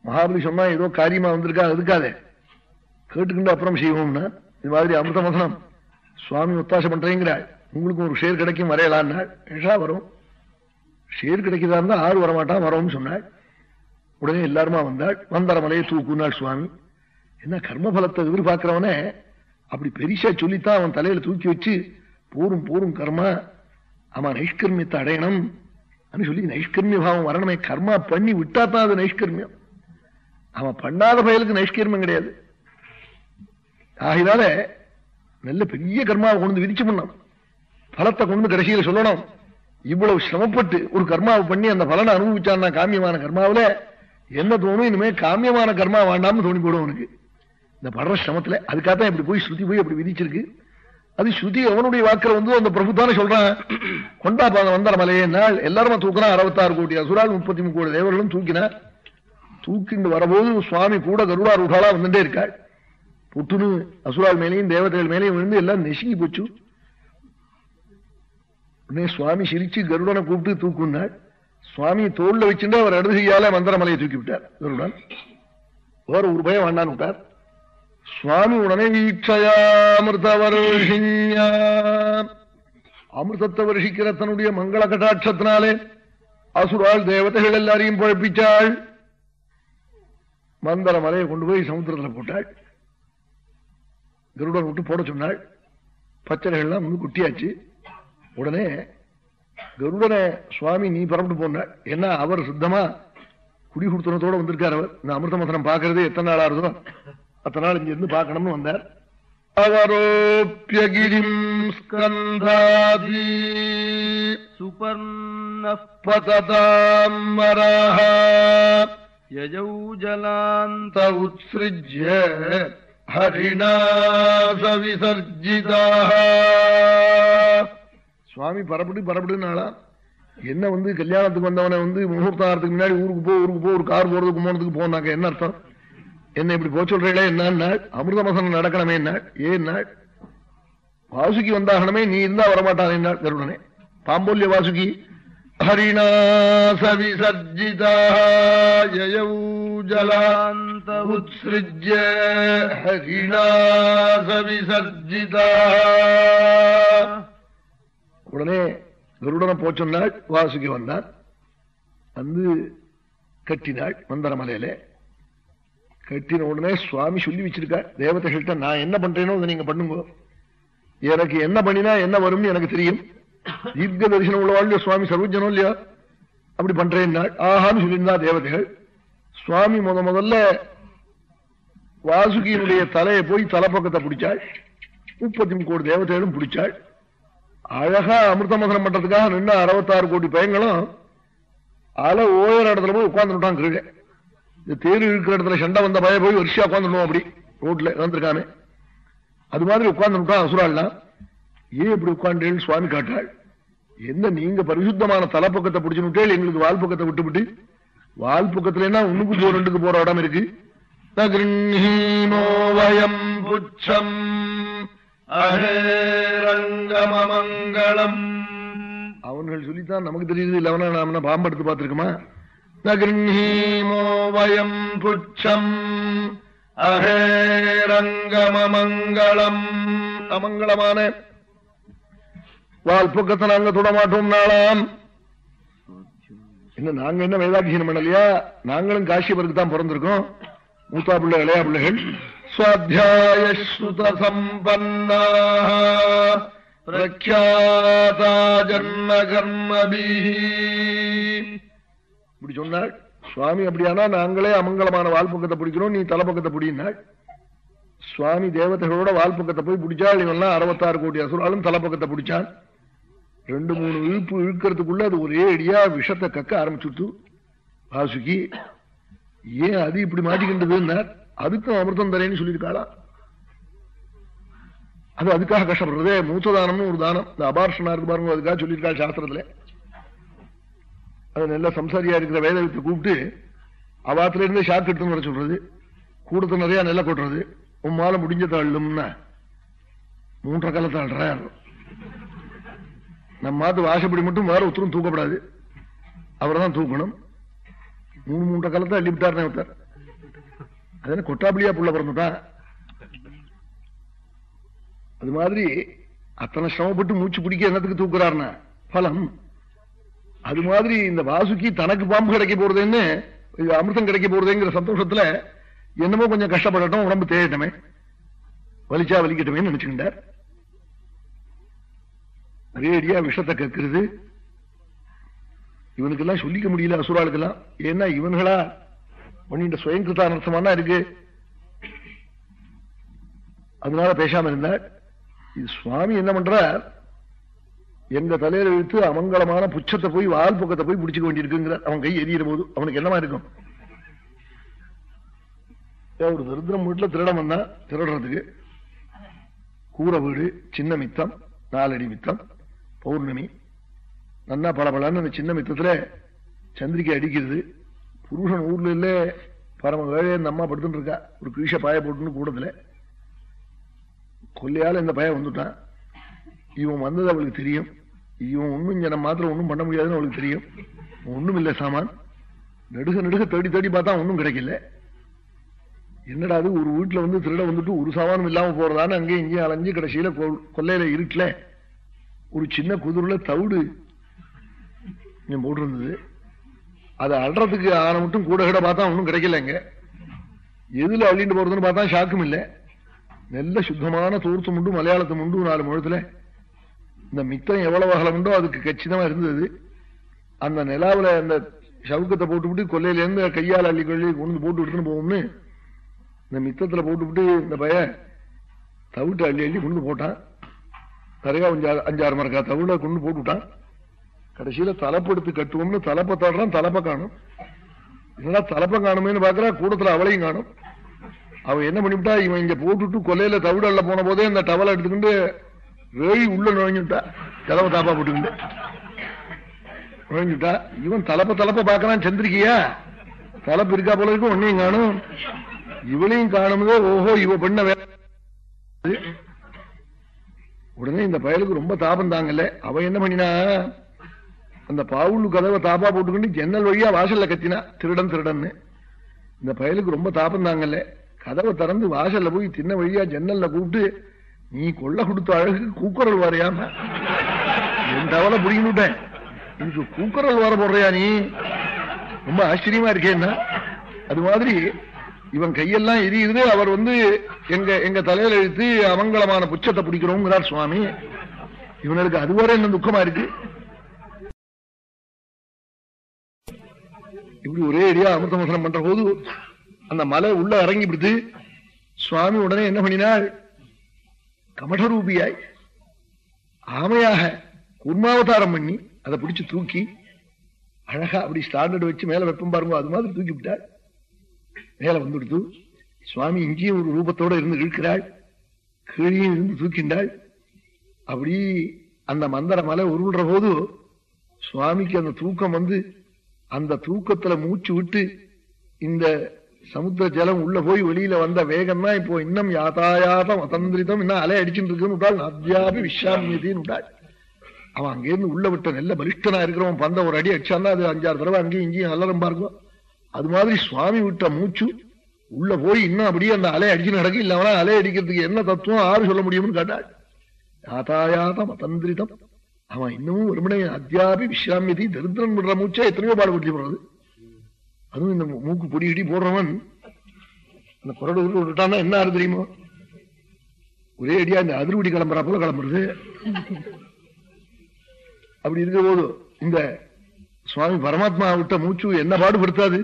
[SPEAKER 1] மகாபலி சொன்னா ஏதோ காரியமா வந்திருக்கா அதுக்காதே கேட்டுக்கிண்டு அப்புறம் செய்வோம்னா இது மாதிரி அமிர்த மசனம் சுவாமி ஒத்தாசை பண்றேங்கிறாள். உங்களுக்கு ஒரு ஷேர் கிடைக்கும் வரையலான்னாள். ஏஷா வரும். ஷேர் கிடைக்கிறதா இருந்தா ஆறு வரமாட்டான் வரோம்னு சொன்னாள். உடனே எல்லாருமா வந்தாள். வந்தரமலையை தூக்குனாள் சுவாமி. என்ன கர்மபலத்தை எதிர்பார்க்கிறவனே அப்படி பெரிசா சொல்லித்தான் அவன் தலையில தூக்கி வச்சு போரும் போரும் கர்மா அவன் நைஷ்கர்மியத்தை அடையணும் சொல்லி நைஷ்கர்மிய பாவம் வரணுமே கர்மா பண்ணி விட்டா தான் அது நைஷ்கர்மியம். அவன் பண்ணாத பயலுக்கு நைஷ்கர்மியம் கிடையாது. ஆகினால நல்ல பெரிய கர்மாவை கொண்டு விதிச்சு பண்ணணும். பலத்தை கொண்டு கடைசியில் சொல்லணும். இவ்வளவு சிரமப்பட்டு ஒரு கர்மாவை பண்ணி அந்த பலனை அனுபவிச்சான் காமியமான கர்மாவில என்ன தோணும்? இனிமே காமியமான கர்மா வேண்டாம்னு தோணி போடும் உனக்கு இந்த படுற சிரமத்துல அதுக்காகத்தான் இப்படி போய் ஸ்ருதி போய் அப்படி விதிச்சிருக்கு. அது ஸ்ருதி அவனுடைய வாக்கில் வந்து அந்த பிரபு தானே சொல்றான். கொண்டா பாதம் வந்தார மலையே நாள் எல்லாரும் தூக்கினா அறுபத்தாறு கோடி அசுரால் முப்பத்தி மூணு கோடி தேவர்களும் தூக்கினார் தூக்கிண்டு வரபோது சுவாமி கூட கருடார் ரூடாலா வந்துட்டே இருக்காள் புட்டுன்னு அசுரால் மேலையும் தேவதைகள் மேலையும் விழுந்து எல்லாம் நெசுங்கி போச்சு. உடனே சுவாமி சிரிச்சு கருடனை கூப்பிட்டு தூக்குனாள் சுவாமி தோல்ல வச்சுட்டு அவர் இடது செய்யால மந்திரமலையை தூக்கி விட்டார். கருடன் வேற ஒரு பயம் வேண்டான்னு விட்டார். சுவாமி உடனே அமிர்த வருஷியா அமிர்தத்தை வருஷிக்கிற தன்னுடைய மங்கள கட்டாட்சத்தினாலே அசுரால் தேவதைகள் எல்லாரையும் பழப்பிச்சாள். மந்திர மலையை கொண்டு போய் சமுத்திரத்தில் போட்டாள். கருடன் விட்டு போட சொன்னாள். பச்சனைகள்லாம் வந்து குட்டியாச்சு. உடனே கருடனை சுவாமி நீ பரப்பிட்டு போனாள் ஏன்னா அவர் சுத்தமா குடி கொடுத்தனத்தோட வந்திருக்கார் அவர்? இந்த அமிர்த மசனம் பாக்குறது எத்தனை நாளா இருந்தோம் அத்தனை நாள் இங்க இருந்து பார்க்கணும்னு வந்தார். அவரோப்பியகிரிம் ஸ்கந்தாதி சுபர்ணபதாம்பராக யஜௌ ஜலாந்த உத்ஸ்ருஜ்ய ஹரிணாச விசர்ஜிதாக சுவாமி பரப்பட்டு பரப்பட்டுனாளா என்ன வந்து கல்யாணத்துக்கு வந்தவனை வந்து முகூர்த்தாரத்துக்கு முன்னாடி ஊருக்கு போ ஊருக்கு போ ஒரு கார் போறதுக்கு போனதுக்கு போனாக்க என்ன அர்த்தம்? என்ன இப்படி போ சொல்றீங்களே என்ன அமிர்தமசனம் நடக்கணுமே என்ன ஏன் வாசுகி வந்தாகணுமே நீ இருந்தா வரமாட்டான் என்ன கருடனே பாம்போல்ய வாசுகி ஹரிணாச விசர்ஜிதா ஜலாந்த உத்ஸ்ருஜ்ய ஹரிணாச விசர்ஜிதா உடனே கருடனை போச்சொன்னாள் வாசுகி வந்தார் வந்து கட்டினாள் மந்தரமலையில. கட்டின உடனே சுவாமி சொல்லி வச்சிருக்கார். தேவதைகள்கிட்ட நான் என்ன பண்றேனோ அதை நீங்க பண்ணுங்க. எனக்கு என்ன பண்ணினா என்ன வரும்னு எனக்கு தெரியும். தீர்க்க தரிசனம் உள்ளவாள் சுவாமி சர்வஜனம் இல்லையா? அப்படி பண்றேன் ஆஹான்னு சொல்லியிருந்தா தேவதைகள். சுவாமி முத முதல்ல வாசுகியினுடைய தலையை போய் தலைப்பக்கத்தை பிடிச்சாள். முப்பத்தி கோடி தேவதைகளும் பிடிச்சாள். அழகா அமிர்தமசனம் பண்றதுக்காக நின்று அறுபத்தாறு கோடி பயங்களும் அலை ஓயர் இடத்துல போய் உட்கார்ந்து விட்டான் கிருகை தேர் இருக்கிற இடத்துல சண்டை வந்த பய போய் வருஷா உட்காந்துடணும் அப்படி. ரோட்ல இறந்துருக்கானே. அது மாதிரி உட்காந்துட்டான் அசுராள்லாம் ஏன் இப்படி உட்காண்டேள் சுவாமி காட்டாள் என்ன நீங்க பரிசுத்தமான தலைப்பக்கத்தை பிடிச்சுட்டேள் எங்களுக்கு வால் பக்கத்தை விட்டு வால் பக்கத்துல ஒண்ணுக்கு போற ரெண்டுக்கு போற இடம் இருக்கு. வயம் புச்சம் அவன்கள் சொல்லித்தான் நமக்கு தெரியுது இல்லவனா நாம பாம்பெடுத்து பாத்துருக்குமா நகிருஹீமோ வயம் புச்சம் அகேரங்கமங்கலம் அமங்கலமான வால் பக்கத்தை நாங்க தொடமாட்டோம் நாளாம் என்ன நாங்க என்ன வேதாபிஷேனம் பண்ணலையா நாங்களும் காசியபருக்கு தான் பிறந்திருக்கோம். மூத்தா பிள்ளை இளையா பிள்ளைகள். சுவாத்தியாயஸ்ருத சம்பன்னா பிரக்யாதா ஜன்ம கர்மபி இப்படி சொன்னாள் சுவாமி அப்படியானா நாங்களே அமங்கலமான வால்பக்கத்தை பிடிக்கிறோம் நீ தலைப்பக்கத்தை பிடினாள் சுவாமி தேவதைகளோட வால்பக்கத்தை போய் பிடிச்சாள் இவெல்லாம் அறுபத்தாறு கோடி அசுராலும் தலைப்பக்கத்தை பிடிச்சான். ரெண்டு மூணு இழுப்பு இழுக்கிறதுக்குள்ள அது ஒரே அடியா விஷத்தை கக்க ஆரம்பிச்சுட்டு வாசுகி ஏன் அது இப்படி மாட்டிக்கின்றதுன்னா அதுக்கும் அமிர்தம் தரேன்னு சொல்லியிருக்காளா? அது அதுக்காக கஷ்டப்படுறதே மூத்ததானம்னு ஒரு தானம். இந்த அபார்ஷனா இருக்கு பாருங்க அதுக்காக சொல்லியிருக்காள் சாஸ்திரத்துல. அது நல்ல சம்சாரியா இருக்கிற வேதத்தை கூப்பிட்டு அவாத்துல இருந்து ஷாக் எடுத்துன்னு வர சொல்றது. கூடத்து நிறைய நெல்லை கொட்டுறது. உம்மால முடிஞ்ச தள்ளும்னா மூன்றரை கால தாழ்றார் நம்ம மாத்து வாசப்படி மட்டும் வேற ஒருத்தரும் தூக்கப்படாது. அவரை தான் தூக்கணும். மூணு மூன்றரை காலத்தை அள்ளி விட்டாருனே ஒருத்தர். அதனால கொட்டாப்பிளியா புள்ள பிறந்துட்டான் அது மாதிரி அத்தனை சிரமப்பட்டு மூச்சு பிடிக்க என்னத்துக்கு தூக்குறாருன்னா பலம். அது மாதிரி இந்த வாசுகி தனக்கு பாம்பு கிடைக்க போறதுன்னு அமிர்தம் கிடைக்க போறதுங்கிற சந்தோஷத்துல என்னமோ கொஞ்சம் கஷ்டப்படட்டும் உடம்பு தேயட்டமே வலிச்சா வலிக்கட்டுமே நினைச்சுக்கிட்டார். ரேடியா விஷத்தை கக்குறது இவனுக்கெல்லாம் சொல்லிக்க முடியல அசுராளுக்கெல்லாம். ஏன்னா இவன்களா பண்ணிட்ட சுயங்கிருத்தானர்த்தமானா இருக்கு. அதனால பேசாம இருந்தார். இது சுவாமி என்ன பண்றார்? எங்க தலையில இழுத்து அமங்கலமான புச்சத்தை போய் வால் பக்கத்தை போய் பிடிச்சுக்க வேண்டியிருக்குங்கிற அவன் கை எரியிற போது அவனுக்கு என்னமா இருக்கும்? ஒரு தரித்திரம் வீட்டுல திருடம் வந்தா திருடுறதுக்கு கூரை வீடு சின்ன மித்தம் நாலடி மித்தம் பௌர்ணமி. நன்னா பளபளன்னு அந்த சின்ன மித்தத்துல சந்திரிக்கை அடிக்கிறது. புருஷன் ஊர்ல இல்ல பரம வேலையை இந்த அம்மா படுத்துட்டு இருக்கா. ஒரு கீழ பாய போட்டுன்னு கூடத்துல கொல்லையால இந்த பய வந்துட்டான். இவன் வந்தது அவளுக்கு தெரியும். இவன் ஒண்ணும் இங்க நம்ம மாத்திரம் ஒண்ணும் பண்ண முடியாதுன்னு அவளுக்கு தெரியும். ஒண்ணும் இல்ல சாமான். நெடுக நெடுக தேடி தேடி பார்த்தா ஒன்றும் கிடைக்கல. என்னடா அது ஒரு வீட்டுல வந்து திருட வந்துட்டு ஒரு சாமானும் இல்லாம போறதான்னு அங்கேயும் இங்கேயும் அலைஞ்சு கடைசியில கொ- கொல்லையில இருட்டுல ஒரு சின்ன குதிரில தவிடு இங்க போட்டிருந்தது. அதை அல்றதுக்கு ஆன மட்டும் கூட கிட பார்த்தா ஒன்றும் கிடைக்கலங்க எதுல அள்ளிட்டு போறதுன்னு பார்த்தா ஷாக்கும் இல்லை. நல்ல சுத்தமான தூர்த்து முண்டு மலையாளத்து முண்டு நாலு முழத்துல இந்த மித்தம் எவ்வளவு அகலம் உண்டோ அதுக்கு கச்சிதமா இருந்தது. அந்த நிலாவில அந்த சவுக்கத்தை போட்டுவிட்டு கொல்லையில இருந்து கையால் அள்ளி கொள்ளி கொண்டு போட்டு விட்டுன்னு போகும்னு இந்த மித்தத்துல போட்டுவிட்டு இந்த பையன் தவிட்டு அள்ளி அள்ளி கொண்டு போட்டான். நிறைய அஞ்சாறு அஞ்சாறு மரக்கா தவிட கொண்டு போட்டு விட்டான். கடைசியில தலைப்படுத்து கட்டுவோம்னு தலைப்பை தடுறான் தலைப்பை காணும். என்னடா தலைப்பை காணுமேனு பாக்குறா கூடத்துல அவளையும் காணும். அவன் என்ன பண்ணிவிட்டா இவன் இங்க போட்டுட்டு கொல்லையில தவிடல்ல போன போதே இந்த டவலை எடுத்துக்கிட்டு வேலி உள்ள நுழைஞ்சுட்டா கதவை தாப்பா போட்டுக்கிட்டு. நுழைஞ்சுட்டா இவன் தலைப்ப தலைப்ப பாக்கிறான் சந்திரிக்கையா? தலைப்பு இருக்கா போல இருக்கும் ஒன்னையும் காணும். இவளையும் காணும்போது ஓஹோ இவ பண்ண வே உடனே இந்த பயலுக்கு ரொம்ப தாபம் தாங்கல்ல அவ என்ன பண்ணினா அந்த பாவுள்ளு கதவை தாப்பா போட்டுக்கிட்டு ஜன்னல் வழியா வாசல்ல கத்தினா திருடன் திருடன்னு. இந்த பயலுக்கு ரொம்ப தாபம் தாங்கல்ல கதவை திறந்து வாசல்ல போய் சின்ன வழியா ஜன்னல்ல கூப்பிட்டு நீ கொள்ள கொடுத்த அழகு கூக்குரல் வரையாம. என் தவளை பிடிக்கிட்டேன் எனக்கு கூக்குரல் வர போடுறியா நீ? ரொம்ப ஆச்சரியமா இருக்கேன்னா அது மாதிரி இவன் கையெல்லாம் எரியுது அவர் வந்து எங்க எங்க தலையில எழுத்து அமங்கலமான புச்சத்தை பிடிக்கிறோங்கிறார் சுவாமி. இவனுக்கு அதுவரை என்ன துக்கமா இருக்கு? இப்படி ஒரே அடியா அமிர்தமசனம் பண்ற போது அந்த மலை உள்ள இறங்கி விடுத்து சுவாமி உடனே என்ன பண்ணினாள் கமடரூபியாய் ஆமையாக குர்மாவதாரம் பண்ணி அதை பிடிச்சு தூக்கி அழகா அப்படி ஸ்டாண்டர்ட் வச்சு மேல வெப்பம் பாருங்க அது மாதிரி தூக்கி விட்டாள். மேல வந்துடுத்து சுவாமி இங்கேயும் ஒரு ரூபத்தோட இருந்து இழுக்கிறாள். கீழே இருந்து தூக்கின்றாள். அப்படி அந்த மந்திர மலை உருள்ற போது சுவாமிக்கு அந்த தூக்கம் வந்து அந்த தூக்கத்துல மூச்சு விட்டு இந்த சமுத்திர ஜலம் உள்ள போய் வெளியில வந்த வேகம் தான் இப்போ இன்னும் யாத்தாயாதம் அத்தந்திரிதம் இன்னும் அலை அடிச்சுட்டு இருக்குன்னு விட்டாள் அத்தியாபி விஸ்வாமியதின்னு விட்டாள் அவன் அங்கேருந்து உள்ள விட்ட நல்ல பலிஷ்டனா இருக்கிறவன் பந்த ஒரு அடி அடிச்சான்னா அது அஞ்சாறு தடவை அங்கேயும் இங்கேயும் அலறம் இருக்கும். அது மாதிரி சுவாமி விட்ட மூச்சு உள்ள போய் இன்னும் அப்படியே அந்த அலை அடிச்சு நடக்கு. இல்லவனா அலை அடிக்கிறதுக்கு என்ன தத்துவம் ஆறு சொல்ல முடியும்னு கேட்டாள். யாத்தாயாதம் அத்தந்திரிதம் அவன் இன்னமும் ஒருமனை அத்தியாபி விஸ்ராமியதி தரித்திரன் விடுற மூச்சா எத்தனையோ பாடுபடுத்தி போடுறது அதுவும் இந்த மூக்கு பொடி இடி போடுறவன் அந்த குரடு உருள் விட்டான்னா என்ன ஆறு தெரியுமோ? ஒரே அடியா இந்த அதிர்வடி கிளம்புறா போல கிளம்புறது. அப்படி இருக்கிற போது இந்த சுவாமி பரமாத்மா விட்ட மூச்சு என்ன பாடுபடுத்தாது?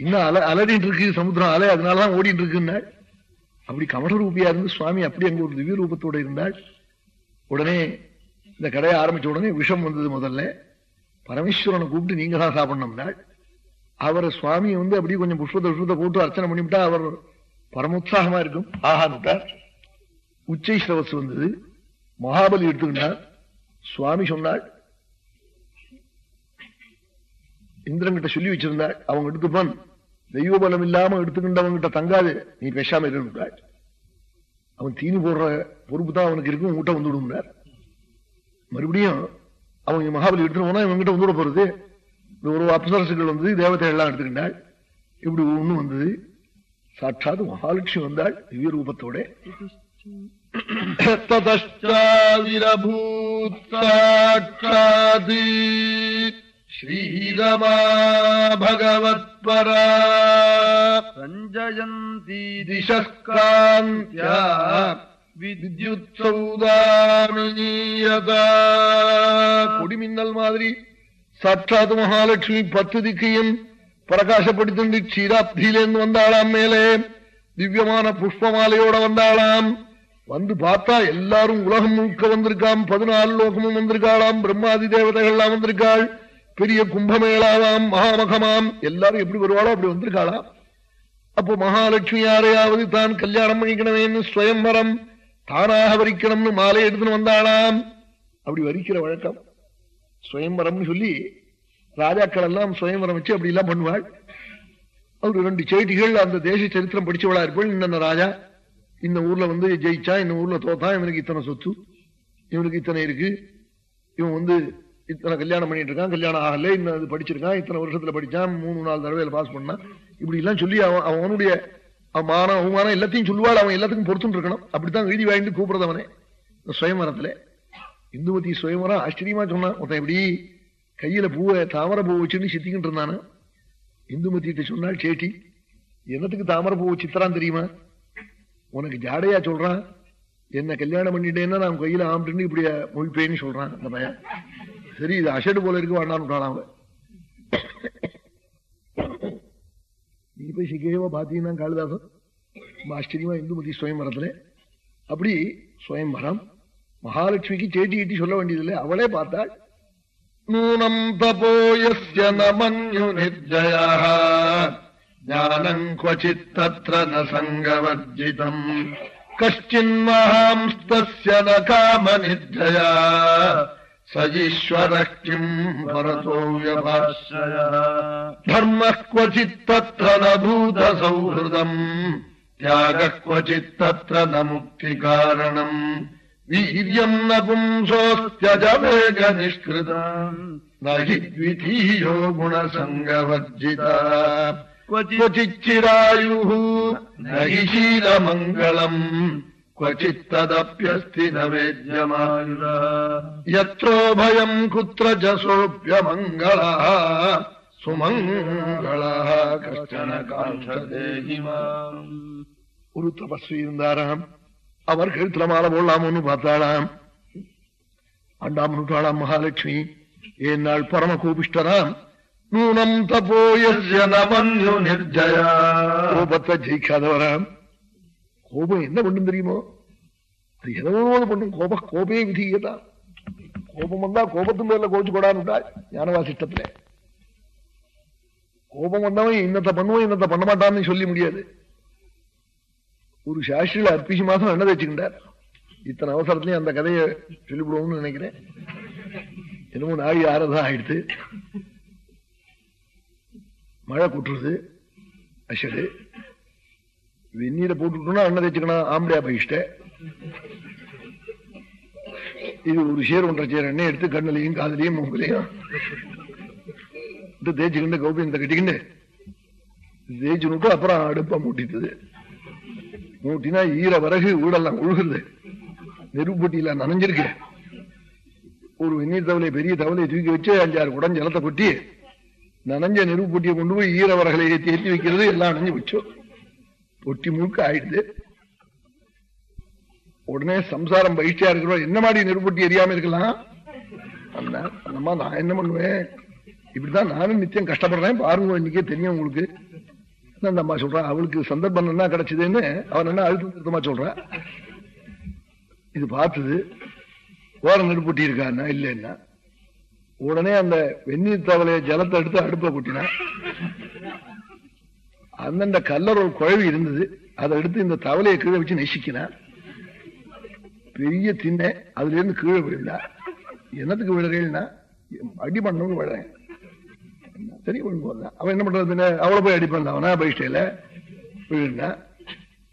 [SPEAKER 1] இன்னும் அல அலறிட்டு இருக்கு சமுத்திரம் அலை அதனாலதான் ஓடிட்டு இருக்குன்னா. அப்படி கமடரூபியா இருந்து சுவாமி அப்படி அங்க ஒரு திவ்ய ரூபத்தோட இருந்தால் உடனே இந்த கடையை ஆரம்பிச்ச உடனே விஷம் வந்தது முதல்ல. பரமேஸ்வரனை கூப்பிட்டு நீங்க தான் சாப்பிடணும்னாள் அவர் சுவாமி வந்து அப்படியே கொஞ்சம் புஷ்பத்தை புஷ்பத்தை போட்டு அர்ச்சனை பண்ணிவிட்டா அவர் பரமோத்சாகமா இருக்கும். ஆஹான்னுட்டார் உச்சை சிரவசு வந்தது. மகாபலி எடுத்துக்கிட்டார். சுவாமி சொன்னாள் இந்திரன் கிட்ட சொல்லி வச்சிருந்தாள். அவங்க எடுத்துப்பான் தெய்வ பலம் இல்லாம எடுத்துக்கிட்டவங்கிட்ட தங்காது. நீ பேசாம இருந்தாள் அவன் தீனி போடுற பொறுப்பு தான் அவனுக்கு இருக்கும். உங்ககிட்ட வந்து விடுங்கிறார் மறுபடியும் அவங்க மகாபலி எடுத்துட்டு போனா இவங்கிட்ட வந்து விட போறது. ஒரு அப்சரசுகள் வந்து தேவதை எல்லாம் எடுத்துக்கிட்டாள். இப்படி ஒண்ணு வந்தது. சாட்சாத் மகாலட்சுமி வந்தாள் திவ்ய ரூபத்தோட. ததஷ்டாதிரபூத் சாட்சாத் ஸ்ரீரமா பகவத்பரா
[SPEAKER 3] சஞ்சயந்தி
[SPEAKER 1] திசஸ்காந்தியா வித்யுத் சௌதாமினீயதா கொடிமின்னல் மாதிரி சாட்சாத் மகாலட்சுமி பத்து திக்கையும் பிரகாசப்படுத்தி க்ஷீராப்தியிலேருந்து வந்தாளாம் மேலே. திவ்யமான புஷ்பமாலையோட வந்தாளாம். வந்து பார்த்தா எல்லாரும் உலகம் முழுக்க வந்திருக்காம். பதினாலு லோகமும் வந்திருக்காளாம். பிரம்மாதி தேவதைகள்லாம் வந்திருக்காள். பெரிய கும்பமேளாவாம் மகாமகமாம். எல்லாரும் எப்படி வருவாளோ அப்படி வந்திருக்காளாம் அப்போ மகாலட்சுமி யாரையாவது தான் கல்யாணம் பண்ணிக்கணுமேன்னு ஸ்வயம்பரம் தானாக வரிக்கணும்னு மாலை எடுத்துன்னு வந்தாளாம். அப்படி வரிக்கிற வழக்கம். சுயம்பரம்னு சொல்லி ராஜாக்கள் எல்லாம் சுயம்பரம் வச்சு அப்படி எல்லாம் பண்ணுவாள். அவர் ரெண்டு செய்திகள் அந்த தேச சரித்திரம் படிச்சவளா இருப்பாள் இந்த ராஜா. இந்த ஊர்ல வந்து ஜெயிச்சா இந்த ஊர்ல தோத்தா இவனுக்கு இத்தனை சொத்து இவனுக்கு இத்தனை இருக்கு. இவன் வந்து இத்தனை கல்யாணம் பண்ணிட்டு இருக்கான் கல்யாணம் ஆகல இன்னும் அது படிச்சிருக்கான் இத்தனை வருஷத்துல படிச்சான் மூணு நாலு தடவையில பாஸ் பண்ணான். இப்படி எல்லாம் சொல்லி அவன் அவனுடைய மானம் அவமானம் எல்லாத்தையும் சொல்லுவாள் அவன் எல்லாத்துக்கும் பொறுத்துட்டு இருக்கணும் அப்படித்தான் எழுதி வாங்கிட்டு கூப்பிடுறது அவனே இந்த சுயமரத்துல இந்துமதி சுயமரம் ஆச்சரியமா சொன்னான் ஒருத்தன் எப்படி கையில பூவை தாமரை பூ வச்சுன்னு சித்திக்கிட்டு இருந்தானு? இந்துமதிட்டு சொன்னால் சேட்டி என்னத்துக்கு தாமரை பூ சித்திரான் தெரியுமா? உனக்கு ஜாடையா சொல்றான். என்ன கல்யாணம் பண்ணிட்டேன்னா நான் கையில ஆம்பிட்டு இப்படி மொழிப்பேன்னு சொல்றான் அந்த பையன். சரி இது அஷடு போல இருக்கு வேண்டான்னு விட்டான் அவன் நீ போய் சிக்கேவா பாத்தீங்கன்னா காளிதாசன் ஆச்சரியமா இந்துமதி சுயம்பரத்துல அப்படி சுயம்பரம் மகாலட்சுமிக்கு சேட்டி ஈட்டி சொல்ல வேண்டியதில்லை அவளே பார்த்தாள் நூனம் தபோயஸ்ய நமன்யு நிர்ஜயா ஞானம் क्वचित् तत्र न सङ्गवर्जितम् कश्चिन्महांस्तस्य न कामनिर्जया स ईश्वरः किम् परतो व्यभाश्रयः धर्मः क्वचित् तत्र न भूतसौहृदम् त्यागः क्वचित् तत्र न मुक्तिकारणम् वीर्यम् न पुंसोऽस्त्यजवेगनिष्कृतम् न हि द्वितीयो गुणसङ्गवर्जिता क्वचिच्चिरायुः न हि शीलमङ्गलम् क्वचित्तदप्यस्ति न वेद्यमायुरः यत्रोभयम् कुत्र च सोऽप्यमङ्गलः சுமங்களா கஷ்டன ஒரு தபஸ்வி இருந்தாராம் அவர் கழுத்துல மாலை போடலாம்னு பார்த்தாளாம் நூற்றாளாம் மகாலட்சுமி என்னால் நாள் பரம கோபிஷ்டராம் நூனம் தபோயஸ்ய ஜெயிக்காதவராம். கோபம் என்ன பண்ணும் தெரியுமோ? அது எதோ பண்ணும். கோப கோபே விதியதா கோபம் வந்தா கோபத்து மேல கோச்சு கொடான்னுட்டா ஞானவாசிட்டத்துல கோபம் வந்தவன் இன்னத்தை பண்ணுவோம் இன்னத்தை பண்ண மாட்டான்னு சொல்லி முடியாது. ஒரு சாஸ்திரியில அர்ப்பிச்சு மாசம் என்ன வச்சுக்கிட்டார் இத்தனை அவசரத்துலயும் அந்த கதையை சொல்லிவிடுவோம்னு நினைக்கிறேன். என்னமோ நாழி ஆறதான் ஆயிடுத்து மழை குட்டுறது அஷடு வெந்நீரை போட்டுட்டோம்னா அண்ணன் தைச்சுக்கணும் ஆம்படியா பயிஷ்ட இது ஒரு சேர் ஒன்றரை சேர் எண்ணெய் எடுத்து கண்ணுலையும் காதலையும் மூக்கலையும் தேய்ச்சிக்கிண்டு கௌபியத்தை கட்டிக்கிண்டு தேய்ச்சுனுட்டு அப்புறம் அடுப்பா மூட்டித்தது மூட்டினா ஈர வரகு ஊடெல்லாம் உழுகுது. நெருப்பொட்டியில நனைஞ்சிருக்கு ஒரு வெந்நீர் தவளை பெரிய தவளையை தூக்கி வச்சு அஞ்சாறு குடம் ஜலத்தை கொட்டி நனைஞ்ச நெருப்பொட்டியை கொண்டு போய் ஈர வரகளை ஏற்றி ஏற்றி வைக்கிறது எல்லாம் அணைஞ்சு வச்சோம் பொட்டி முழுக்க ஆயிடுது. உடனே சம்சாரம் பயிற்சியா இருக்கிறோம். என்ன மாதிரி நெருப்பொட்டி எரியாம இருக்கலாம்? அம்மா நான் என்ன பண்ணுவேன்? இப்படிதான் நானும் நித்தியம் கஷ்டப்படுறேன். பாருங்க இன்னைக்கே தெரியும் உங்களுக்கு. அந்த அம்மா சொல்றான் அவளுக்கு சந்தர்ப்பம் என்ன கிடைச்சதுன்னு அவன் என்ன அழுத்தம் திருத்தமா சொல்றான் இது பார்த்தது. ஓரம் நெருப்பூட்டி இருக்கான்னா இல்லைன்னா உடனே அந்த வெந்நீர் தவளைய ஜலத்தை எடுத்து அடுப்ப கொட்டினா. அந்தந்த கல்லர் ஒரு குழவி இருந்தது. அதை எடுத்து இந்த தவளையை கீழே வச்சு நெசிக்கினான் பெரிய திண்ணை அதுல இருந்து கீழே விழுந்தா. என்னத்துக்கு விழுறேன்னா அடி பண்ணணும்னு விழுறேன். சரி விழுந்து அவன் என்ன பண்றது பின்ன? அவளை போய் அடிப்பான் அவனா பைஸ்டைல விழுந்தா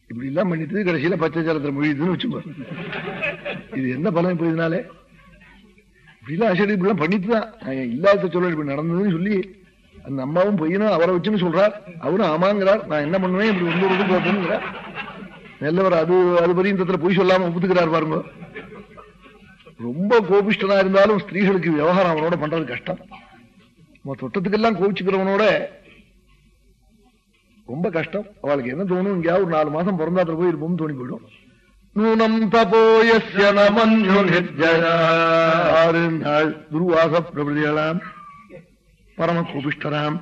[SPEAKER 1] இப்படி எல்லாம் பண்ணிட்டு கடைசியில பச்சை ஜலத்துல முழிதுன்னு வச்சு இது என்ன பலம் இப்ப இதனாலே? இப்படிலாம் அசடி இப்படிலாம் பண்ணிட்டுதான். இல்லாத சொல்ல இப்படி நடந்ததுன்னு சொல்லி அந்த அம்மாவும் பையனும் அவரை வச்சுன்னு சொல்றார். அவரும் ஆமாங்கிறார். நான் என்ன பண்ணுவேன்? இப்படி ஒன்று ஒரு போட்டுங்கிறார். நல்லவர் அது அது பரியந்தத்துல பொய் சொல்லாம ஒப்புத்துக்கிறார் பாருங்க. ரொம்ப கோபிஷ்டனா இருந்தாலும் ஸ்திரீகளுக்கு விவகாரம் அவனோட பண்றது கஷ்டம். நம்ம தொட்டத்துக்கெல்லாம் கோபிச்சுக்கிறவனோட ரொம்ப கஷ்டம். அவளுக்கு என்ன தோணும்? இங்கேயாவது ஒரு நாலு மாசம் பிறந்தாத்துல போய் இருப்போம் தோணி போயிடும். நூனம் தபோயஸ்ய நாள் துருவாச பிரபதிகளாம் பரம கோபிஷ்டராம்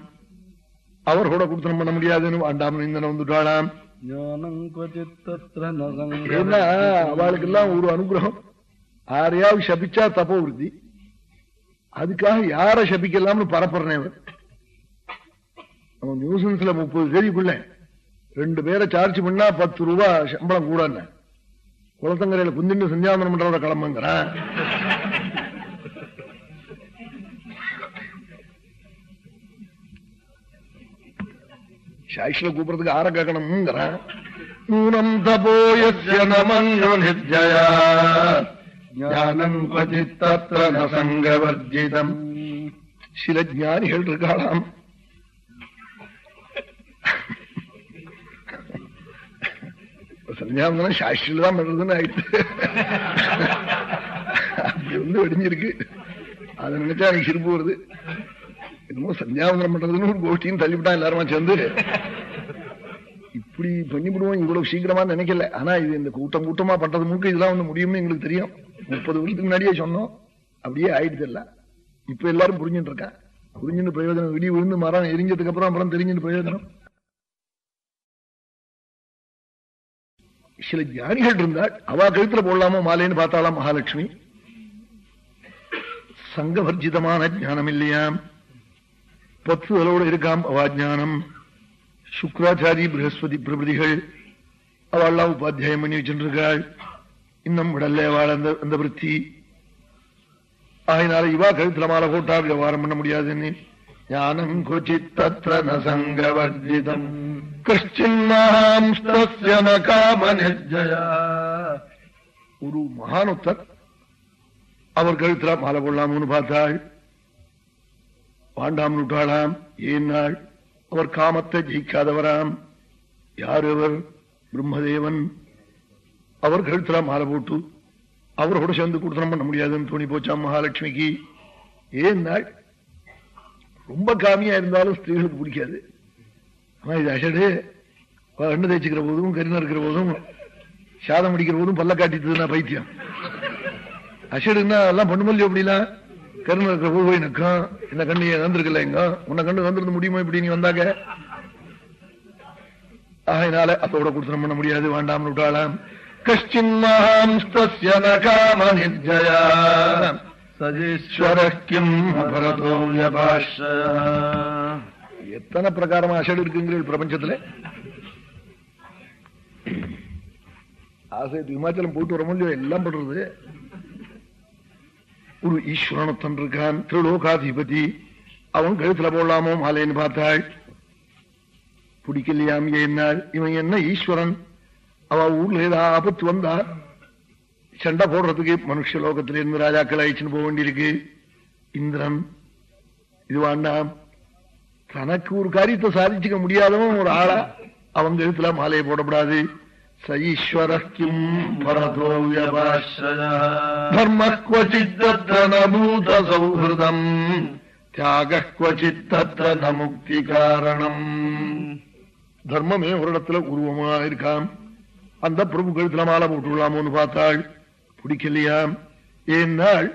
[SPEAKER 1] அவர் கூட கொடுத்தனம் பண்ண முடியாதுன்னு வேண்டாம் இந்த வந்துட்டாளாம். அவளுக்கு எல்லாம் ஒரு அனுகிரகம். யாரையாவது சபிச்சா தப்போ விருத்தி அதுக்காக யார சபிக்கலாம்னு பரப்புறேன் அவன் நியூசன்ஸ்ல முப்பது தேதிக்குள்ள ரெண்டு பேரை சார்ஜ் பண்ணா பத்து ரூபா சம்பளம் கூட குளத்தங்கரையில குந்தின்னு சஞ்சாமனம் பண்றவர கிளம்புங்கிறான் சாயிஷ்ல கூப்பிடுறதுக்கு ஆற கேட்கணும்ங்கிறான் நூனம் தபோயஸ்ய நமஞ்சு ஞானம் பதித்தத்திர நசங்கவர்ஜிதம். சில ஜானிகள் இருக்காளாம் சந்தியாவந்தனம் சாஸ்திரியில் தான் பண்றதுன்னு ஆயிட்டு. அப்படி வந்து வெடிஞ்சிருக்கு. அதை நினைச்சா எனக்கு சிரிப்பு வருது. என்னமோ சந்தியாவந்தனம் பண்றதுன்னு ஒரு கோஷ்டியும் தள்ளிவிட்டான் எல்லாருமா சேர்ந்து. இப்படி பண்ணிவிடுவோம் இவ்வளவு சீக்கிரமா நினைக்கல. ஆனா இது இந்த கூட்டம் கூட்டமா பண்றது மூக்கு இதெல்லாம் வந்து முடியும்னு எங்களுக்கு தெரியும். முப்பது வருஷத்துக்கு முன்னாடியே சொன்னோம். அப்படியே ஆயிடுச்சு எல்லாம். இப்ப எல்லாரும் புரிஞ்சுட்டு இருக்கா? புரிஞ்சுட்டு பிரயோஜனம். இடி விழுந்து மரம் எரிஞ்சதுக்கு அப்புறம் அப்புறம் தெரிஞ்சுட்டு பிரயோஜனம். சில ஜானிகள் இருந்தால் அவ கழுத்துல போடலாமோ மாலைன்னு பார்த்தாலாம் மகாலட்சுமி. சங்கவர்ஜிதமான ஞானம் இல்லையாம் பத்துதலோடு இருக்காம் அவா ஞானம். சுக்ராச்சாரி பிரகஸ்பதி பிரபதிகள். அவள்லாம் உபாத்தியாயம் பண்ணி வச்சுருக்காள் இன்னும் விடல்ல வாழ அந்த அந்த விற்பி ஆயினால இவா கழுத்துல மாலை போட்டா விவகாரம் பண்ண முடியாது ஞானம் கொச்சித் தத்ர நசங்கவர்ஜிதம் ஒரு மகானுத்தர் அவர் கழுத்துல மாலை போடலாம்னு பார்த்தாள். பாண்டாம் விட்டாளாம் ஏன்னாள் அவர் காமத்தை ஜெயிக்காதவராம். யார் அவர் பிரம்மதேவன். அவர் கழுத்துல மாலை போட்டு அவரோட சேர்ந்து கொடுத்தனம் பண்ண முடியாதுன்னு தோணி போச்சாம் மகாலட்சுமிக்கு? ஏன் நாள்? ரொம்ப காமியா இருந்தாலும் ஸ்திரீகளுக்கு பிடிக்காது. ஆனா இது அசடு எண்ணெய் தேய்ச்சிக்கிற போதும் கரினா இருக்கிற போதும் சாதம் அடிக்கிற போதும் பல்ல காட்டித்ததுன்னா பைத்தியம். அஷடுன்னா எல்லாம் பண்ணுமல்லி அப்படிலாம் கருணை இருக்கிற போது போய் நிற்கும். இந்த கண்ணு வந்திருக்கல எங்க உன்னை கண்ணு வந்திருந்த முடியுமா இப்படி நீ வந்தாங்க ஆகையினால அதோட கொடுத்தனம் பண்ண முடியாது வேண்டாம்னு விட்டாளாம். கஷ்டின் மகாம்ஸ்தஸ்ய ந காம நிர்ஜயா சஜீஸ்வரக்கிம் பரதோ வியபாஷய. எத்தனை பிரகாரமா அசடு இருக்குங்கிறீர்கள் பிரபஞ்சத்துல ஆசை இமாச்சலம் போயிட்டு வர முடியும் எல்லாம் பண்றது ஒரு ஈஸ்வரனத்தன் இருக்கான் திருலோகாதிபதி அவன் கழுத்துல போடலாமோ மாலைன்னு பார்த்தாள் பிடிக்கலையாம் ஏன்னாள் இவன் என்ன ஈஸ்வரன் அவ ஊர்ல ஏதா ஆபத்து வந்தா சண்டை போடுறதுக்கு மனுஷ லோகத்துல இருந்து ராஜாக்கள் அழிச்சுன்னு போக வேண்டியிருக்கு இந்திரன் இது வேண்டாம் தனக்கு ஒரு காரியத்தை சாதிச்சுக்க முடியாதவன் ஒரு ஆளா அவங்க எழுத்துல மாலையை போடப்படாது சீஸ்வர கிம் பரதோ தர்ம குவச்சித்தூத சௌஹிருதம் காரணம் தர்மமே ஒரு இடத்துல உருவமா இருக்கான் அந்த பிரபு கழுத்துல மாலை போட்டு விடலாமோன்னு பார்த்தாள். பிடிக்கலையாம் ஏன்னாள்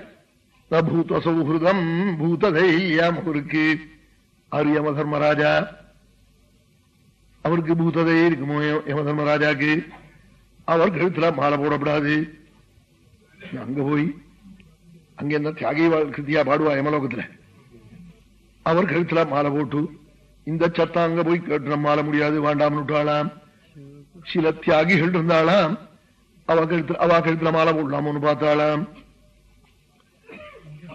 [SPEAKER 1] பூத சௌஹிருதம் பூத தைரியம் இருக்கு அரியம தர்மராஜா அவருக்கு பூத்ததே இருக்குமோ யம தர்மராஜாக்கு அவர் கழுத்துல மாலை போடப்படாது. அங்க போய் அங்க என்ன தியாகி கிருத்தியா பாடுவா யமலோகத்துல? அவர் கழுத்துல மாலை போட்டு இந்த சத்தம் அங்க போய் கேட்டு மாலை முடியாது வேண்டாம் விட்டாளாம் சில தியாகிகள் இருந்தாளாம் அவ கழுத்துல அவ கழுத்துல மாலை போடலாம்னு பார்த்தாளாம்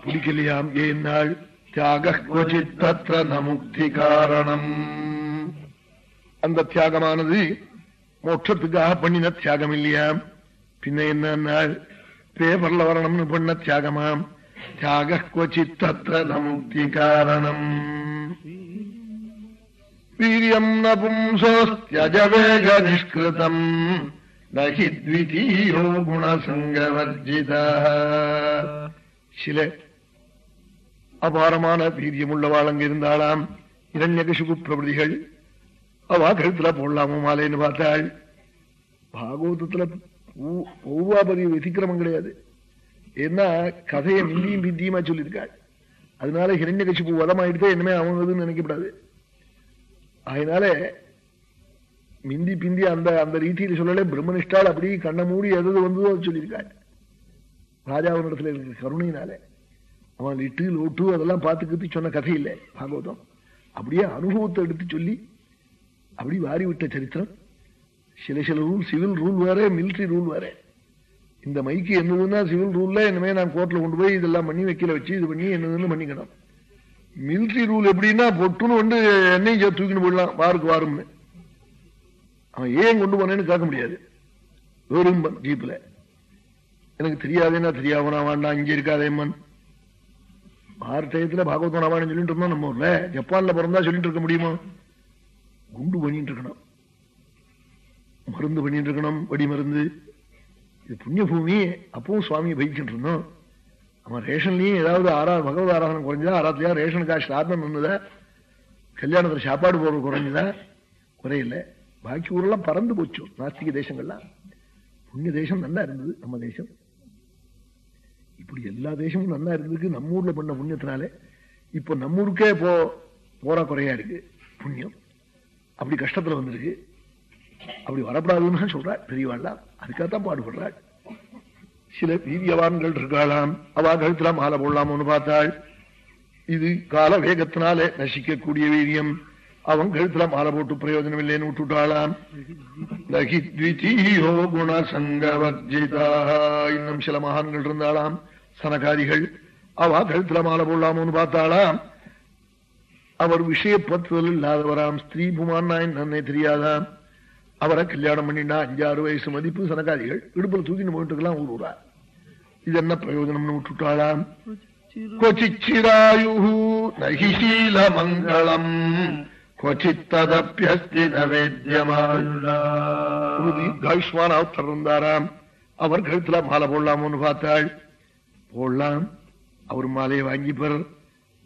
[SPEAKER 1] பிடிக்கலையாம் ஏன்னாள் தியாக கொச்சித் தத்ர நமுக்தி காரணம். அந்த தியாகமானது மோட்சத்துக்காக பண்ணின தியாகம் இல்லையாம் பின்ன என்ன பேப்பர்ல வரணும்னு பண்ண தியாகமாம். தியாக கொச்சித் தத்ர நமுக்தி காரணம். வீரியம் ந நிஷ்கிருதம் நகி த்விதீயோ குணசங்கவர்ஜித சில அபாரமான வீரியமுள்ளவாள் அங்க இருந்தாளாம் இரண்யகசுகு பிரபதிகள் அவா கழுத்துல போடலாமோ மாலைன்னு பார்த்தாள். பாகவதத்துல ஒவ்வா பதிவு வெதிக்கிரமம் கிடையாது. ஏன்னா கதையை மிந்தியும் பிந்தியுமா சொல்லியிருக்காள். அதனால ஹிரண்ய வதமாயிடுதே என்னமே அவனதுன்னு நினைக்கப்படாது. அதனால மிந்தி பிந்தி அந்த அந்த ரீதியில் சொல்லல பிரம்மனிஷ்டால் அப்படி கண்ண மூடி எதது வந்ததோ சொல்லியிருக்காள் ராஜாவனிடத்துல இருக்கிற கருணையினாலே. அவன் லிட்டு லோட்டு அதெல்லாம் பார்த்துக்கிட்டு சொன்ன கதை இல்லை பாகவதம். அப்படியே அனுபவத்தை எடுத்து சொல்லி அப்படி வாரி விட்ட சரித்திரம். சில சில ரூல் சிவில் ரூல் வேற மிலிட்டரி ரூல் வேற. இந்த மைக்கு என்னதுன்னா சிவில் ரூல்ல இனிமே நான் கோர்ட்ல கொண்டு போய் இதெல்லாம் பண்ணி வைக்கல வச்சு இது பண்ணி என்னதுன்னு பண்ணிக்கணும். மிலிட்டரி ரூல் எப்படின்னா பொட்டுன்னு வந்து என்னையும் தூக்கின்னு போயிடலாம் வாருக்கு வாரும்னு அவன் ஏன் கொண்டு போனேன்னு கேட்க முடியாது. வெறும் ஜீப்ல எனக்கு தெரியாதேன்னா தெரியாமனா வேண்டாம் இங்கே இருக்காதேம்மன் பாரதயத்துல பாகவத ராமாயணம் சொல்லிட்டு இருந்தோம் நம்ம ஊர்ல. ஜப்பான்ல பிறந்தா சொல்லிட்டு இருக்க முடியுமா? குண்டு பண்ணிட்டு இருக்கணும். மருந்து பண்ணிட்டு இருக்கணும் வடி மருந்து இது புண்ணிய பூமி அப்பவும் சுவாமியை பயிச்சுட்டு இருந்தோம். அவன் ரேஷன்லயும் ஏதாவது ஆறா பகவத் ஆராதனம் குறைஞ்சதா? ஆராத்தியா ரேஷன் காசு சாதனம் நின்றுதா கல்யாணத்துல சாப்பாடு போடுறது குறைஞ்சதா? குறையில. பாக்கி ஊரெல்லாம் பறந்து போச்சு. நாஸ்திக தேசங்கள்லாம். புண்ணிய தேசம் நல்லா இருந்தது நம்ம தேசம். இப்படி எல்லா தேசமும் நல்லா இருந்ததுக்கு நம்ம ஊர்ல பண்ண புண்ணியத்தினாலே இப்ப நம்ம ஊருக்கே போ போற குறையா இருக்கு. புண்ணியம். அப்படி கஷ்டத்துல வந்திருக்கு. அப்படி வரப்படாதுன்னு சொல்றாள் பெரியவாள்லாம். அதுக்காகத்தான் பாடுபடுறாள் சில வீரியவான்கள் இருக்காளாம். அவா கழுத்துல மாலை போடலாம்னு பார்த்தாள். இது கால வேகத்தினாலே நசிக்கக்கூடிய வீரியம். அவன் கழுத்துல மாலை போட்டு பிரயோஜனம் இல்லைன்னு விட்டுட்டாளாம் குண இன்னும் சில மகான்கள் இருந்தாளாம். சனகாரிகள் அவா கழுத்துல மாலை போடலாமோன்னு பார்த்தாளாம். அவர் விஷயப்பத்துதல் இல்லாதவராம். ஸ்திரீ புமான்னா என்னன்னே தெரியாதாம். அவரை கல்யாணம் பண்ணிண்டா அஞ்சாறு வயசு மதிப்பு சனகாதிகள் இடுப்புல தூக்கிட்டு போயிட்டுக்கலாம் ஊர் ஊரா. இது என்ன பிரயோஜனம்னு விட்டுட்டாளாம்? கொச்சிச்சிராயு நகிசீல மங்களம். கொச்சித்ததப்பியஸ்தி நவேத்தியமாயுஷ்மான இருந்தாராம். அவர் கழுத்துல மாலை போடலாமோன்னு பார்த்தாள். போடலாம். அவர் மாலையை வாங்கி பெற.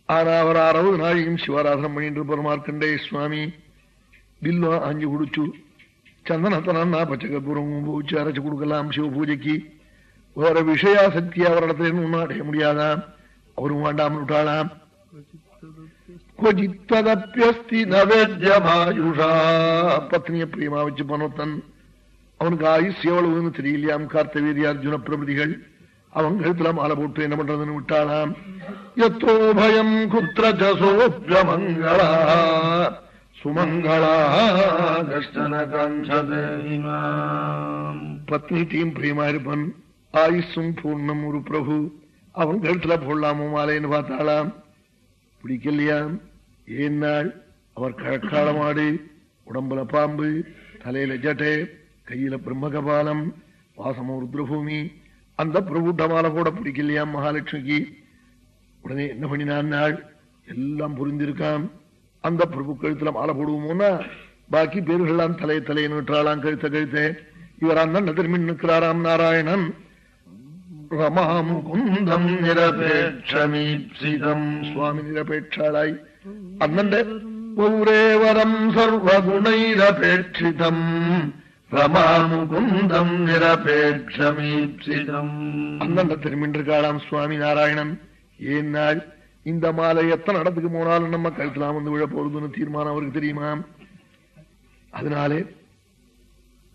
[SPEAKER 1] ஆனா அவர் அறுபது நாளையும் சிவாராதனம் பண்ணிட்டு இருப்பார் மார்க்கண்டே சுவாமி. பில்லம் அஞ்சு குடிச்சு சந்தனத்தனா பச்சை கற்பூரம் பூச்சி அரைச்சு கொடுக்கலாம் சிவ பூஜைக்கு வேற விஷயா விஷயாசக்தி அவரிடத்துல ஒன்னும் அடைய முடியாதாம். அவரும் வேண்டாம் விட்டாளாம். கொஜித்ததப்பியஸ்தி நவேத்யமாயுஷா. பத்னிய பிரியமா வச்சு பனோத்தன் அவனுக்கு ஆயுஷ் எவ்வளவுன்னு தெரியலையாம். கார்த்தவீரி அர்ஜுன பிரபதிகள். அவன் கழுத்துல மாலை போட்டு என்ன பண்றதுன்னு விட்டாளாம். எத்தோ பயம் குத்திரச்சோப்யமங்களா சுமங்களா பத்னி டீம் பிரியமா இருப்பன் ஆயுசும் பூர்ணம் ஒரு பிரபு. அவன் கழுத்துல போடலாமோ மாலைன்னு பார்த்தாளாம். பிடிக்கலையாம் ஏன் நாள்? அவர் கழக்காலமாடு உடம்புல பாம்பு தலையில ஜட்டை கையில பிரம்மகபாலம் வாசமோ ருத்ரபூமி அந்த பிரபுட்ட மாலை கூட பிடிக்கலையாம் மகாலட்சுமிக்கு? உடனே என்ன பண்ணினான் நாள்? எல்லாம் புரிந்திருக்கான் அந்த பிரபு கழுத்துல மாலை போடுவோம்னா பாக்கி பேர்களாம் தலைய தலையை நிற்றாளாம் கழுத்த கழுத்த. இவர் தான் திரும்பி நிற்கிறாராம் நாராயணன். ரமாம் குந்தம் நிரபேட்சமீப்சிதம் சுவாமி நிரபேட்சாளாய். அண்ணன் ஒரே வரம் சர்வகுணைரபேட்சிதம் ரமாமுகுந்தம் நிரபேட்சமீப்சிதம் அண்ணன் திரும்பின்றிருக்காளாம் சுவாமி நாராயணன். ஏன் இந்த மாலை எத்தனை இடத்துக்கு போனாலும் நம்ம கழுத்தலாம் வந்து விழ போறதுன்னு தீர்மானம் அவருக்கு தெரியுமா? அதனாலே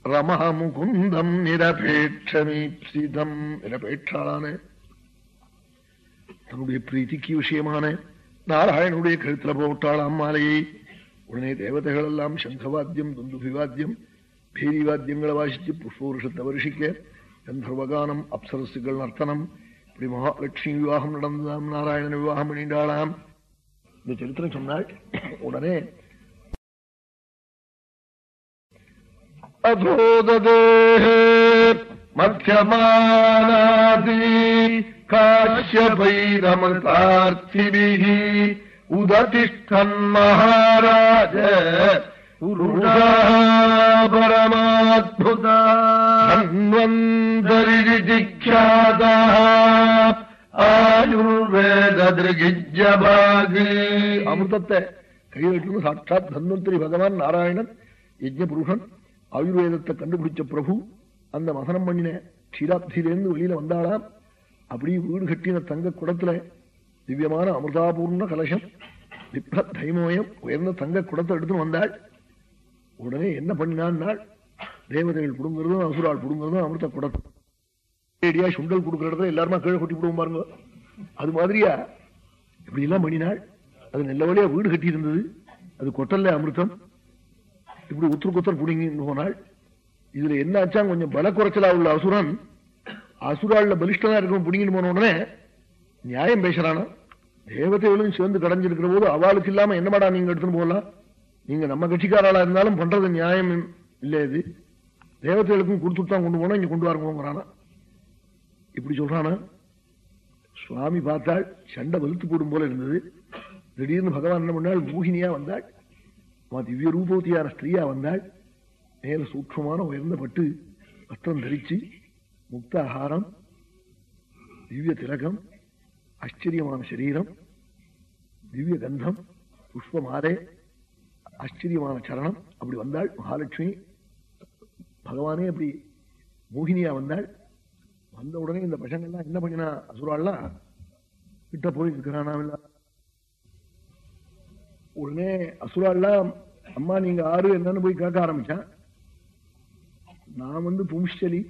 [SPEAKER 1] ரமமுகுந்தம் நிரபேட்சமீப்சிதம் நிரபேட்சான தன்னுடைய பிரீத்திக்கு விஷயமான நாராயணனுடைய கழுத்துல போட்டாளாம் மாலையை. உடனே தேவதைகள் எல்லாம் சங்கவாத்தியம் துந்துபிவாத்தியம் பேரிவாத்தியங்களை வாசிச்சு புஷ்பவருஷத்தை வருஷிக்க கந்தர்வகானம் அப்சரசுகள் நர்த்தனம் இப்படி மகாலட்சுமி விவாகம் நடந்ததாம் நாராயண விவாகம் பண்ணிண்டாளாம் இந்த சரித்திரம் சொன்னாள் உடனே அதோதே மத்தியமானாதி காஷ்யபைரமதார்த்திபிः உததிஷ்டன் மகாராஜ பரமாத்புத தன்வந்தரிதிக்ஷாதா ஆயுர்வேத திருகிஜபாகு அமிர்தத்தை கையிலிட்டு சாட்சாத் தன்வந்தரி பகவான் நாராயணன் யஜ்ய புருஷன் ஆயுர்வேதத்தை கண்டுபிடிச்ச பிரபு அந்த மசனம் பண்ணின க்ஷீராப்தியிலேருந்து வெளியில வந்தாளாம் அப்படி வீடு கட்டின தங்க குடத்துல திவ்யமான அமிர்தாபூர்ண கலசம் விப்ர தைமோயம் உயர்ந்த தங்க குடத்தை எடுத்துன்னு வந்தாள் உடனே என்ன பண்ணினாள் தேவதைகள் புடுங்கிறதும் அசுரால் புடுங்கிறதும் அமிர்த குடத்தை ஏடியா சுண்டல் கொடுக்குற இடத்துல எல்லாருமா கீழே கொட்டி விடுவோம் பாருங்க. அது மாதிரியா? இப்படி எல்லாம் பண்ணினாள் அது நல்ல வழியா வீடு கட்டி இருந்தது அது கொட்டல்ல அமிர்தம். இப்படி உத்தர குத்தர் புடிங்கின்னு போனாள் இதுல என்ன ஆச்சா கொஞ்சம் பல குறைச்சலா உள்ள அசுரன் அசுராள்ல பலிஷ்டனா இருக்கும் புடிங்கிட்டு போன உடனே நியாயம் பேசுறானா? தேவதைகளும் சேர்ந்து கடைஞ்சிருக்கிற போது அவளுக்கு இல்லாம என்னமாடா நீங்க எடுத்துன்னு போகலாம்? நீங்க நம்ம கட்சிக்காராளா இருந்தாலும் பண்றது நியாயம் இல்லை இது தேவதைகளுக்கும் கொடுத்துட்டு தான் கொண்டு போனா இங்க கொண்டு வரங்கோங்கிறானா இப்படி சொல்றானா? சுவாமி பார்த்தாள் சண்டை வலுத்து போடும் போல இருந்தது. திடீர்னு பகவான் என்ன பண்ணாள் மோகினியா வந்தாள். திவ்ய ரூபவதியான ஸ்திரீயா வந்தாள். மேல சூக்ஷமான உயர்ந்த பட்டு வஸ்திரம் தரிச்சு முக்த ஆகாரம் திவ்ய திலகம் ஆச்சரியமான சரீரம் திவ்ய கந்தம் புஷ்பமாரே ஆச்சரியமான சரணம். அப்படி வந்தாள் மகாலட்சுமி. பகவானே அப்படி மோகினியா வந்தாள். வந்த உடனே இந்த பசங்கள்லாம் என்ன பண்ணினா அசுராள்லாம் கிட்ட போய் இருக்கிறானாமில்ல உடனே அசுராள்லாம் அம்மா நீங்க ஆறு என்னன்னு போய் கேட்க ஆரம்பிச்சான். நான் வந்து பும்ஷலி.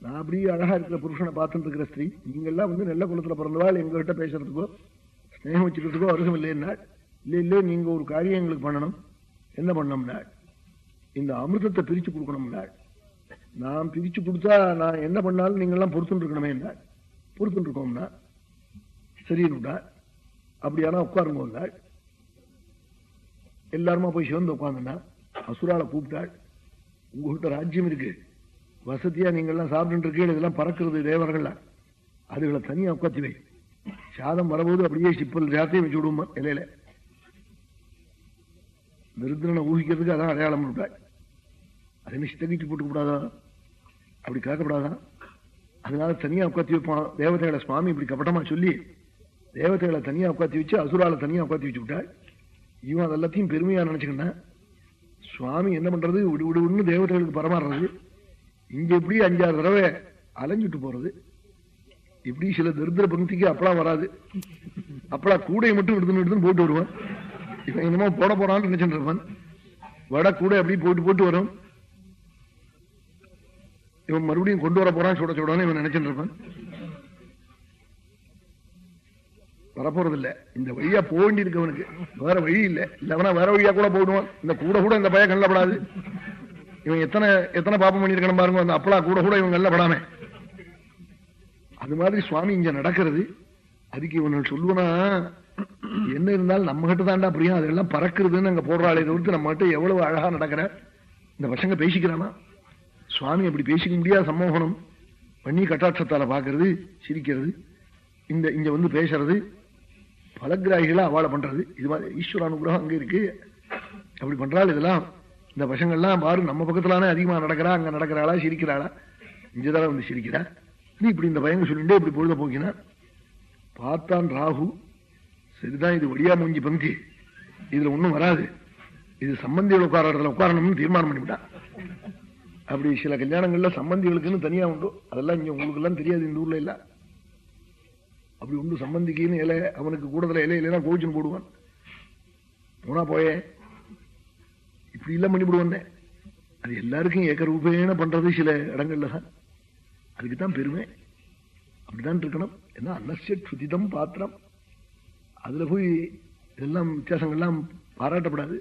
[SPEAKER 1] நான் அப்படியே அழகா இருக்கிற புருஷனை பார்த்துட்டு இருக்கிற ஸ்திரீ. நீங்க எல்லாம் வந்து நல்ல குளத்துல பிறந்தவாள் எங்ககிட்ட பேசுறதுக்கோ ஸ்னேகம் வச்சுக்கிறதுக்கோ அருகம் இல்லைன்னா இல்லை இல்லை நீங்க ஒரு காரியம் எங்களுக்கு பண்ணணும். என்ன பண்ணோம்னா இந்த அமிர்தத்தை பிரிச்சு கொடுக்கணும்னா நான் பிரிச்சு கொடுத்தா நான் என்ன பண்ணாலும் நீங்க எல்லாம் பொறுத்துட்டு இருக்கணுமே என்ன பொறுத்துட்டு இருக்கோம்னா சரின்னுட்டா அப்படியானா உட்காருங்க எல்லாருமா போய் சிவந்து உட்காந்துன்னா அசுரால கூப்பிட்டாள். உங்ககிட்ட ராஜ்யம் இருக்கு. வசதியா நீங்க எல்லாம் சாப்பிட்டு இருக்கீங்க இதெல்லாம் பறக்கிறது தேவர்கள்ல அதுகளை தனியா உட்காத்தி வை. சாதம் வரபோது அப்படியே சிப்பல் ஜாத்தையும் வச்சு விடுவோம்? இலையில. நிருத்ரனை ஊகிக்கிறதுக்கு அதான் அடையாளம் விட்டாள் அது என்ன சித்தகிச்சு போட்டு கூடாதா? அப்படி கேட்கக்கூடாதா? அதனால தனியா உட்காத்தி வைப்பான். தேவதைகளை சுவாமி இப்படி கபட்டமா சொல்லி தேவதைகளை தனியா உட்காத்தி வச்சு அசுரால தனியா உட்காத்தி வச்சு விட்டாள் இவன் அதெல்லாத்தையும் பெருமையா நினைச்சுக்கிட்டேன் சுவாமி என்ன பண்றது? விடு விடுன்னு தேவதைகளுக்கு பரமாறுறது. இங்க எப்படி அஞ்சாறு தடவை அலைஞ்சிட்டு போறது? இப்படி சில தரித்திர பங்கிக்கு அப்பளா வராது? அப்பளா கூடையை மட்டும் எடுத்துன்னு எடுத்துன்னு போட்டு வருவான் இவன் என்னமோ போட போறான்னு நினைச்சுட்டு இருப்பான். வட கூட அப்படியே போட்டு போட்டு வரும்? இவன் மறுபடியும் கொண்டு வர போறான் சுட சுடான்னு இவன் நினைச்சுட்டு இருப்பான். வரப்போறது இந்த வழியா போக வேண்டி அவனுக்கு. வேற வழி இல்ல. இல்லவனா வேற வழியா கூட போடுவான் இந்த கூட கூட இந்த பையன் கல்லப்படாது இவன் எத்தனை எத்தனை பாப்பம் பண்ணிருக்கணும் பாருங்க. அந்த அப்பளா கூட கூட இவன் கல்லப்படாம அது மாதிரி சுவாமி இங்க நடக்கிறது. அதுக்கு இவன் சொல்லுவனா என்ன இருந்தாலும் நம்ம கிட்ட தாண்டா புரியும். அதெல்லாம் பறக்குறதுன்னு அங்க போடுறாளே தவிர்த்து நம்ம கிட்ட எவ்வளவு அழகா நடக்கிற? இந்த பசங்க பேசிக்கிறானா? சுவாமி அப்படி பேசிக்க முடியாத சம்மோகனம். பண்ணி கட்டாட்சத்தால பாக்குறது சிரிக்கிறது இந்த இங்க வந்து பேசுறது பலகிராகிகளா அவாளை பண்றது. இது மாதிரி ஈஸ்வர அனுகிரகம் அங்க இருக்கு. அப்படி பண்றாள் இதெல்லாம். இந்த பசங்கள்லாம் பாரு நம்ம பக்கத்துலானே அதிகமா நடக்கிறா அங்க நடக்கிறாளா சிரிக்கிறாளா? இங்கதான வந்து சிரிக்கிறா. நீ இப்படி இந்த பயங்க சொல்லிட்டு இப்படி பொழுத போக்கினா பார்த்தான் ராகு சரிதான் இது வழியா மூஞ்சி பங்கி. இதுல ஒண்ணும் வராது. இது சம்பந்திகள் உட்கார இடத்துல உட்காரணும்னு தீர்மானம் பண்ணிவிட்டா. அப்படி சில கல்யாணங்கள்ல சம்பந்திகளுக்குன்னு தனியா உண்டு. அதெல்லாம் இங்க உங்களுக்கு எல்லாம் தெரியாது இந்த ஊர்ல இல்ல. அப்படி உண்டு சம்பந்திக்குன்னு இலை அவனுக்கு கூடத்துல இலை இல்லைன்னா கோவிச்சுன்னு போடுவான். போனா போயே. இப்படி இப்படி எல்லாம் பண்ணிவிடுவோன்னே அது எல்லாருக்கும் ஏகரூபேன பண்றது சில இடங்கள்ல தான். அதுக்குதான் பெருமை. அப்படிதான் இருக்கணும். ஏன்னா அன்னசிய சுதிதம் பாத்திரம். அதுல போய் இதெல்லாம் வித்தியாசங்கள்லாம் பாராட்டப்படாது.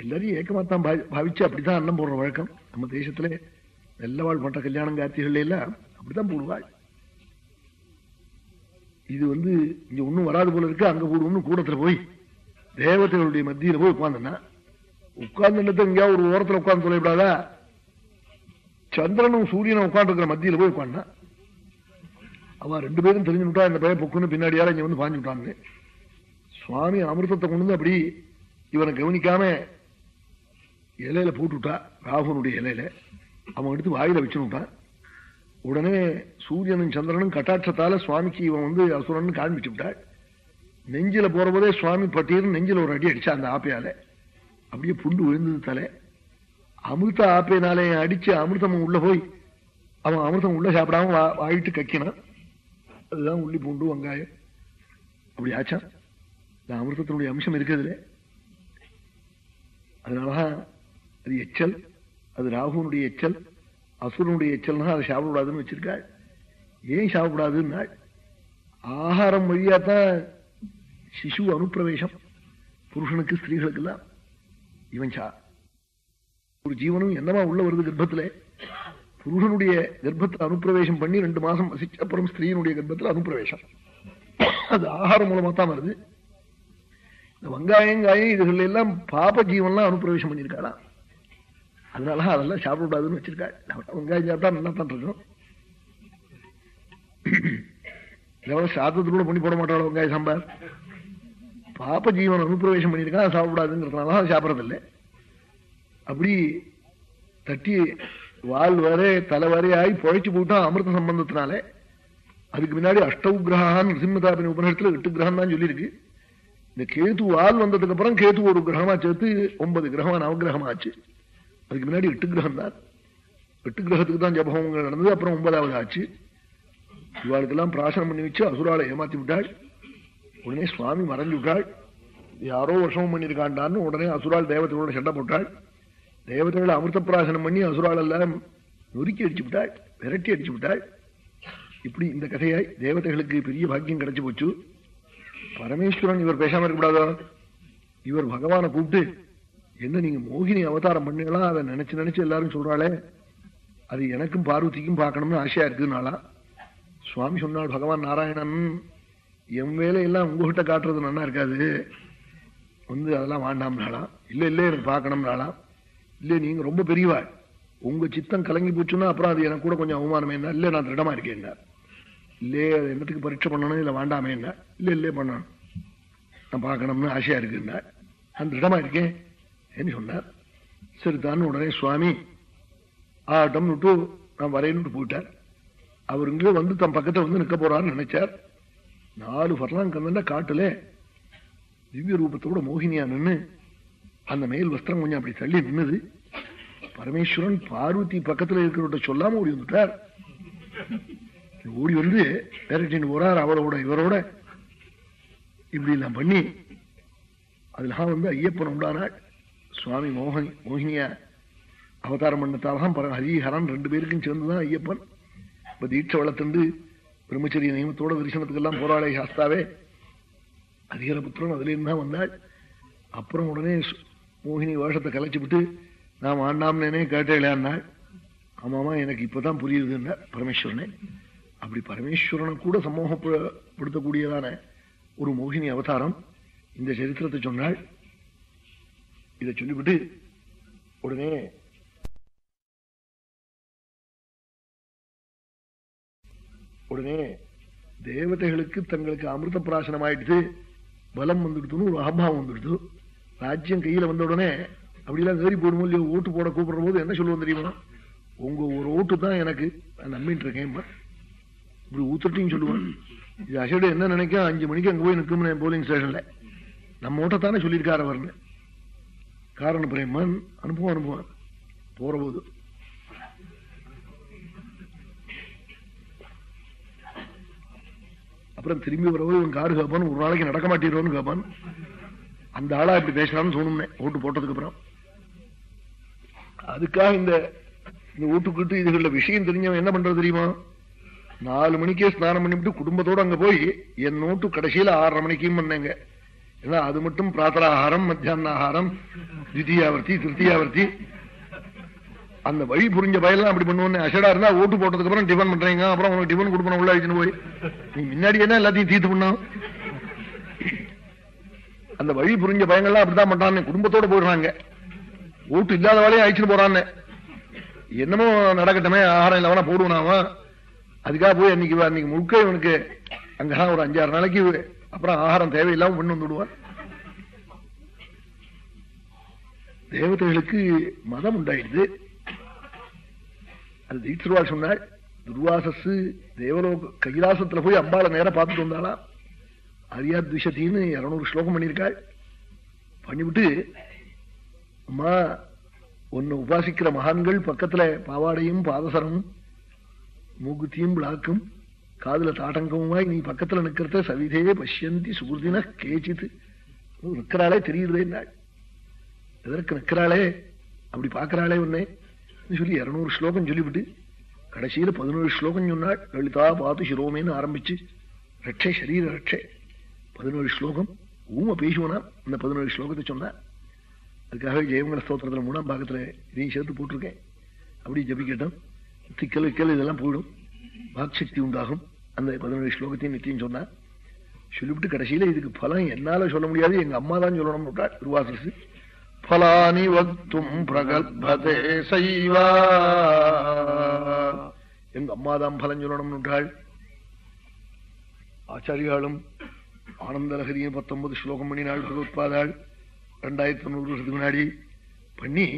[SPEAKER 1] எல்லாரையும் ஏக்கமாத்தான் பாவிச்சு அப்படித்தான் அன்னம் போடுற வழக்கம். நம்ம தேசத்துல வெள்ளவாள் பண்ற கல்யாணம் கார்த்திகள் எல்லாம் அப்படித்தான் போடுவாள். இது வந்து இங்க ஒண்ணும் வராது போல இருக்கு அங்க போடுவோம்னு கூடத்துல போய் தேவதைகளுடைய மத்தியில போய் உட்கார்ந்தனா உட்கார்ந்து எங்கேயாவது ஒரு ஓரத்துல உட்கார்ந்து சொல்லப்படாதா சந்திரனும் சூரியனும் உட்கார்ந்து இருக்கிற மத்தியில போய் உட்காந்தான் அவன் ரெண்டு பேரும் தெரிஞ்சு விட்டா இந்த பையன் பொக்குன்னு பின்னாடியால இங்க வந்து பாஞ்சு விட்டாங்க சுவாமி அமிர்தத்தை கொண்டு வந்து அப்படி இவனை கவனிக்காம இலையில போட்டுவிட்டா ராகுனுடைய இலையில. அவன் எடுத்து வாயில வச்சுட்டான் உடனே சூரியனும் சந்திரனும் கட்டாட்சத்தால சுவாமிக்கு இவன் வந்து அசுரன் காண்பிச்சு விட்டாள். நெஞ்சில போறபோதே சுவாமி பட்டியல் நெஞ்சில ஒரு அடி அடிச்சா அந்த ஆப்பையால. அப்படியே புண்டு விழுந்தது தலை. அமிர்த ஆப்பையினாலே அடிச்சு அமிர்தம் உள்ள போய் அவன் அமிர்தம் உள்ள சாப்பிடாம வாயிட்டு கக்கினான். அதுதான் உள்ளி பூண்டு வெங்காயம். அப்படி ஆச்சா? இந்த அமிர்தத்தினுடைய அம்சம் இருக்கிறதுல. அதனாலதான் அது எச்சல் அது ராகுனுடைய எச்சல் அசுரனுடைய எச்சல்னா அதை சாப்பிடக்கூடாதுன்னு வச்சிருக்காள். ஏன் சாப்பிடாதுன்னா ஆகாரம் வழியாத்தான் சிசு அனுப்பிரவேசம். புருஷனுக்கு ஸ்திரீகளுக்கு எல்லாம் இவன் சா ஒரு ஜீவனும் என்னமா உள்ள வருது கர்ப்பத்துல? புருஷனுடைய கர்ப்பத்தில் அனுப்பிரவேசம் பண்ணி ரெண்டு மாசம் வசிச்ச அப்புறம் ஸ்திரீனுடைய கர்ப்பத்தில் அனுப்பிரவேசம். அது ஆகாரம் மூலமா தான் வருது. இந்த வெங்காயம் காயம் இதுகள் எல்லாம் பாப்ப ஜீவன்லாம் அனுப்பிரவேசம் பண்ணியிருக்காளாம் அதனால அதெல்லாம் சாப்பிடக்கூடாதுன்னு வச்சிருக்காள். வெங்காயம் சாப்பிட்டா நல்லா தான் இருக்கும் எவ்வளவு சாதத்தோட பண்ணி போட மாட்டாளோ வெங்காய சாம்பார்? பாப்ப ஜீவன் அனுப்பிரவேசம் பண்ணியிருக்கான் அதை சாப்பிடாதுங்கிறதுனால அதை சாப்பிடறதில்லை. அப்படி தட்டி வால் வரை தலை வரையாய் பொழைச்சு போட்டான் அமிர்த சம்பந்தத்தினால அதுக்கு முன்னாடி அஷ்டவுகிரகான் நிருசிம்மதாபின் உபநிஷத்துல எட்டு கிரகம் தான் சொல்லியிருக்கு. இந்த கேது வால் வந்ததுக்கு அப்புறம் கேது ஒரு கிரகமா சேர்த்து ஒன்பது கிரகமா நவகிரகமாச்சு. அதுக்கு முன்னாடி எட்டு கிரகம் தான். எட்டு கிரகத்துக்கு தான் ஜபகங்கள் நடந்தது அப்புறம் ஒன்பதாவது ஆச்சு. இவாளுக்கெல்லாம் பிராசனம் பண்ணி வச்சு அசுராலை ஏமாத்தி விட்டாள். உடனே சுவாமி மறைஞ்சு விட்டாள். யாரோ வருஷமும் பண்ணியிருக்காண்டான்னு உடனே அசுரால் தேவத்தையோட சண்டை போட்டாள். தேவதைகளை அமிர்த பிராசனம் பண்ணி அசுரால் எல்லாம் நொறுக்கி அடிச்சு விட்டாள் விரட்டி அடிச்சு விட்டாள் இப்படி இந்த கதையாய் தேவதைகளுக்கு பெரிய பாக்கியம் கிடைச்சு போச்சு. பரமேஸ்வரன் இவர் பேசாம இருக்கக்கூடாதோ? இவர் பகவானை கூப்பிட்டு என்ன நீங்க மோகினி அவதாரம் பண்ணீங்களா? அதை நினைச்சு நினைச்சு எல்லாரும் சொல்றாளே. அது எனக்கும் பார்வதிக்கும் பார்க்கணும்னு ஆசையா இருக்குனாலா சுவாமி சொன்னாள் பகவான் நாராயணன் என் வேலையெல்லாம் உங்ககிட்ட காட்டுறது நல்லா இருக்காது. வந்து அதெல்லாம் வாண்டாம்னாலாம் இல்லை இல்லை எனக்கு பார்க்கணும்னாலாம் இல்லை நீங்க ரொம்ப பெரியவா. உங்க சித்தம் கலங்கி போச்சுன்னா அப்புறம் அது எனக்கு கூட கொஞ்சம் அவமானமே என்ன? இல்ல நான் திருடமா இருக்கேன் இல்லையே அது என்னத்துக்கு பரீட்சை பண்ணணும் இல்லை வேண்டாமே என்ன? இல்லை இல்லையே பண்ணணும் நான் பார்க்கணும்னு ஆசையா இருக்குன்னா நான் திருடமா இருக்கேன். என்ன சொன்னார்? சரி தான் உடனே சுவாமி ஆட்டம் விட்டு நான் வரேன்னு போயிட்டார். அவர் இங்கே வந்து தன் பக்கத்தில் வந்து நிற்க போறாருன்னு நினைச்சார். நாலு வரலாம் கந்தா காட்டுல திவ்ய ரூபத்தோட மோகினியா நின்று அந்த மேல் வஸ்திரம் கொஞ்சம் அப்படி தள்ளி நின்னுது. பரமேஸ்வரன் பார்வதி பக்கத்துல இருக்கிறவட்ட சொல்லாம ஓடி வந்துட்டார். ஓடி வந்து விரட்டின்னு போறார் அவரோட இவரோட இப்படி எல்லாம் பண்ணி அதெல்லாம் வந்து ஐயப்பன் உண்டானாள். சுவாமி மோகனி மோகினியா அவதாரம் பண்ணத்தால்தான் பர ஹரிஹரன் ரெண்டு பேருக்கும் சேர்ந்துதான் ஐயப்பன். இப்ப தீட்சை வளர்த்துண்டு பிரம்மச்சரிய நியமத்தோட தரிசனத்துக்கெல்லாம் போராளை சாஸ்தாவே அதிகர புத்திரன் அதுல இருந்தா வந்தாள். அப்புறம் உடனே மோகினி வேஷத்தை கலைச்சு விட்டு நான் ஆண்டாம்னே கேட்டேளான்னாள் ஆமாமா எனக்கு இப்பதான் புரியுதுன்னா பரமேஸ்வரனே. அப்படி பரமேஸ்வரனை கூட சமூகப்படுத்தக்கூடியதான ஒரு மோகினி அவதாரம் இந்த சரித்திரத்தை சொன்னாள். இதை சொல்லிவிட்டு உடனே உடனே தேவதைகளுக்கு தங்களுக்கு அமிர்த பிராசனம் ஆயிடுது பலம் வந்துடுத்துன்னு ஒரு அகம்பாவம் வந்துடுது. ராஜ்யம் கையில வந்த உடனே அப்படிலாம் ஏறி போடுமோ இல்லையோ ஓட்டு போட கூப்பிடுற போது என்ன சொல்லுவோம் தெரியுமா? உங்க ஒரு ஓட்டு தான் எனக்கு நான் நம்பிட்டு இருக்கேன் இப்படி ஊத்துட்டின்னு சொல்லுவேன் இது அசடு என்ன நினைக்க அஞ்சு மணிக்கு அங்க போய் நிற்கும் போலிங் ஸ்டேஷன்ல நம்ம ஓட்டத்தானே சொல்லியிருக்காரு அவர்னு. காரண பிரேமன் அனுபவம் அனுப்புவான் போற போது. அப்புறம் திரும்பி வரவும் இவன் காரு கேப்பான் ஒரு நாளைக்கு நடக்க மாட்டேறோன்னு கேப்பான். அந்த ஆளா இப்படி பேசுறான்னு சொன்னோம்னே ஓட்டு போட்டதுக்கு அப்புறம். அதுக்காக இந்த இந்த ஓட்டுக்கிட்டு இதுகளில் விஷயம் தெரிஞ்சவன் என்ன பண்றது தெரியுமா? நாலு மணிக்கே ஸ்நானம் பண்ணிவிட்டு குடும்பத்தோடு அங்கே போய் என் நோட்டு கடைசியில் ஆறரை மணிக்கும் பண்ணேங்க. ஏன்னா அது மட்டும் பிராத்தராகாரம் மத்தியான ஆகாரம் தித்தியாவர்த்தி திருத்தியாவர்த்தி. அந்த வழி புரிஞ்ச பயலாம் அப்படி பண்ணுவோன்னு அசடா இருந்தா ஓட்டு போட்டதுக்கு அப்புறம் டிஃபன் பண்றீங்க. அப்புறம் உனக்கு டிஃபன் கொடுக்கணும் உள்ள அழிச்சுன்னு போய். நீ முன்னாடி என்ன எல்லாத்தையும் தீர்த்து பண்ணோம் அந்த வழி புரிஞ்ச பயங்கள்லாம் அப்படிதான் பண்றான்னு குடும்பத்தோட போயிடுறாங்க. ஓட்டு இல்லாத வேலையை அழிச்சுட்டு போறான்னு. என்னமோ நடக்கட்டமே ஆகாரம் இல்லாம போடுவான் அவன் அதுக்காக போய் அன்னைக்கு அன்னைக்கு முழுக்க இவனுக்கு அங்கதான் ஒரு அஞ்சாறு நாளைக்கு அப்புறம் ஆகாரம் தேவையில்லாம பண்ணு வந்துடுவான் தேவதைகளுக்கு மதம் உண்டாயிடுது. அது தீட்சிருவாள் சொன்னாள் துர்வாசஸ் தேவலோக கைலாசத்துல போய் அம்பாளை நேரம் பார்த்துட்டு வந்தாலாம் அரியா துஷத்தின்னு இருநூறு ஸ்லோகம் பண்ணியிருக்காள். பண்ணிவிட்டு அம்மா உன்னை உபாசிக்கிற மகான்கள் பக்கத்துல பாவாடையும் பாதசரமும் மூக்குத்தியும் பிளாக்கும் காதுல தாட்டங்கமுமாய் நீ பக்கத்துல நிக்கிறத சவிதே பஷ்யந்தி சுகுர்தின கேச்சித்து நிற்கிறாளே தெரியுதே நாள் எதற்கு நிற்கிறாளே? அப்படி பாக்குறாளே உன்னை. சொல்லி இருநூறு ஸ்லோகம் சொல்லிவிட்டு கடைசியில பதினோரு ஸ்லோகம் சொன்னாள். லலிதா பாத்து சிரோமேன்னு ஆரம்பிச்சு ரட்சை சரீர ரட்சை பதினோரு ஸ்லோகம். ஊம பேசுவனா? அந்த பதினோரு ஸ்லோகத்தை சொன்னா அதுக்காக ஜெயமங்கல ஸ்தோத்திரத்துல மூணாம் பாகத்துல இதையும் சேர்த்து போட்டிருக்கேன். அப்படி ஜபிக்கட்டும். திக்கல் விக்கல் இதெல்லாம் போயிடும். வாக்சக்தி உண்டாகும். அந்த பதினோரு ஸ்லோகத்தையும் நித்தியம் சொன்னா சொல்லிவிட்டு கடைசியில இதுக்கு பலம் என்னால சொல்ல முடியாது. எங்க அம்மா தான் சொல்லணும் திருவாசு பலானி வக்தும் பிரகல்பதே சைவா. எங்க அம்மா தான் பலம் சொல்லணும் ஆச்சாரியாலும் ஆனந்தலகரியை பத்தொன்பது ஸ்லோகம் பண்ணினாள் பகவத்பாதாள் ரெண்டாயிரத்தி தொண்ணூறு வருஷத்துக்கு முன்னாடி பண்ணி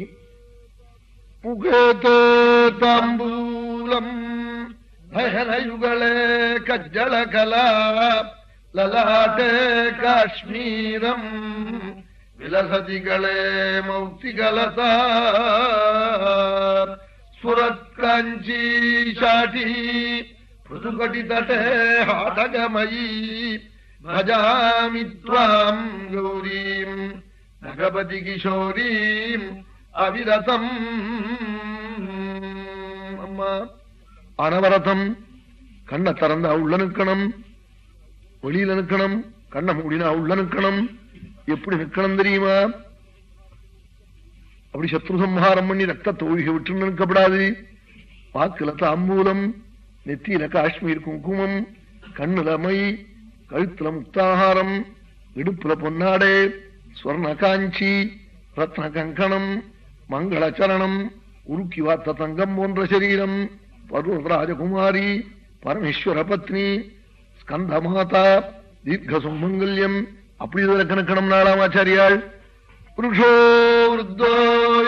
[SPEAKER 1] புகதாம்பூலம் ഭരയുഗളെ കജ്ജള കലാ ലലാട്ടെ കാശ്മീരം വിലസതികളെ മൗക്തികലസ സുരത് കാഞ്ചി ശാഠി മൃദുകടി തടേ ഹാടകമയീ भजामि त्वाम् गौरीम् நகபதிகிஷோரீம் அவிரதம் அம்மா அனவரதம் கண்ணை திறந்தா உள்ள நிற்கணும். வெளியில நிற்கணும். கண்ணை மூடினா உள்ள நிற்கணும். எப்படி நிற்கணும் தெரியுமா? அப்படி சத்ரு சம்ஹாரம் பண்ணி ரத்தத்தை ஒழுக விட்டு நிற்கப்படாது. வாக்குல தாம்பூலம் நெத்தியில காஷ்மீர் குங்குமம் கண்ணுல மை கழுத்துல முக்தாகாரம் இடுப்புல பொன்னாடே ஸ்வர்ண காஞ்சி ரத்ன கங்கணம் மங்களச்சரணம் உருக்கி வாத்த தங்கம் போன்ற சரீரம் பர்வராஜகுமாரி பரமேஸ்வர பத்னி ஸ்கந்த மாதா தீர்க்க சுமங்கல்யம் அப்படி கணக்கணம் நாளாம் ஆச்சாரியாள். புருஷோ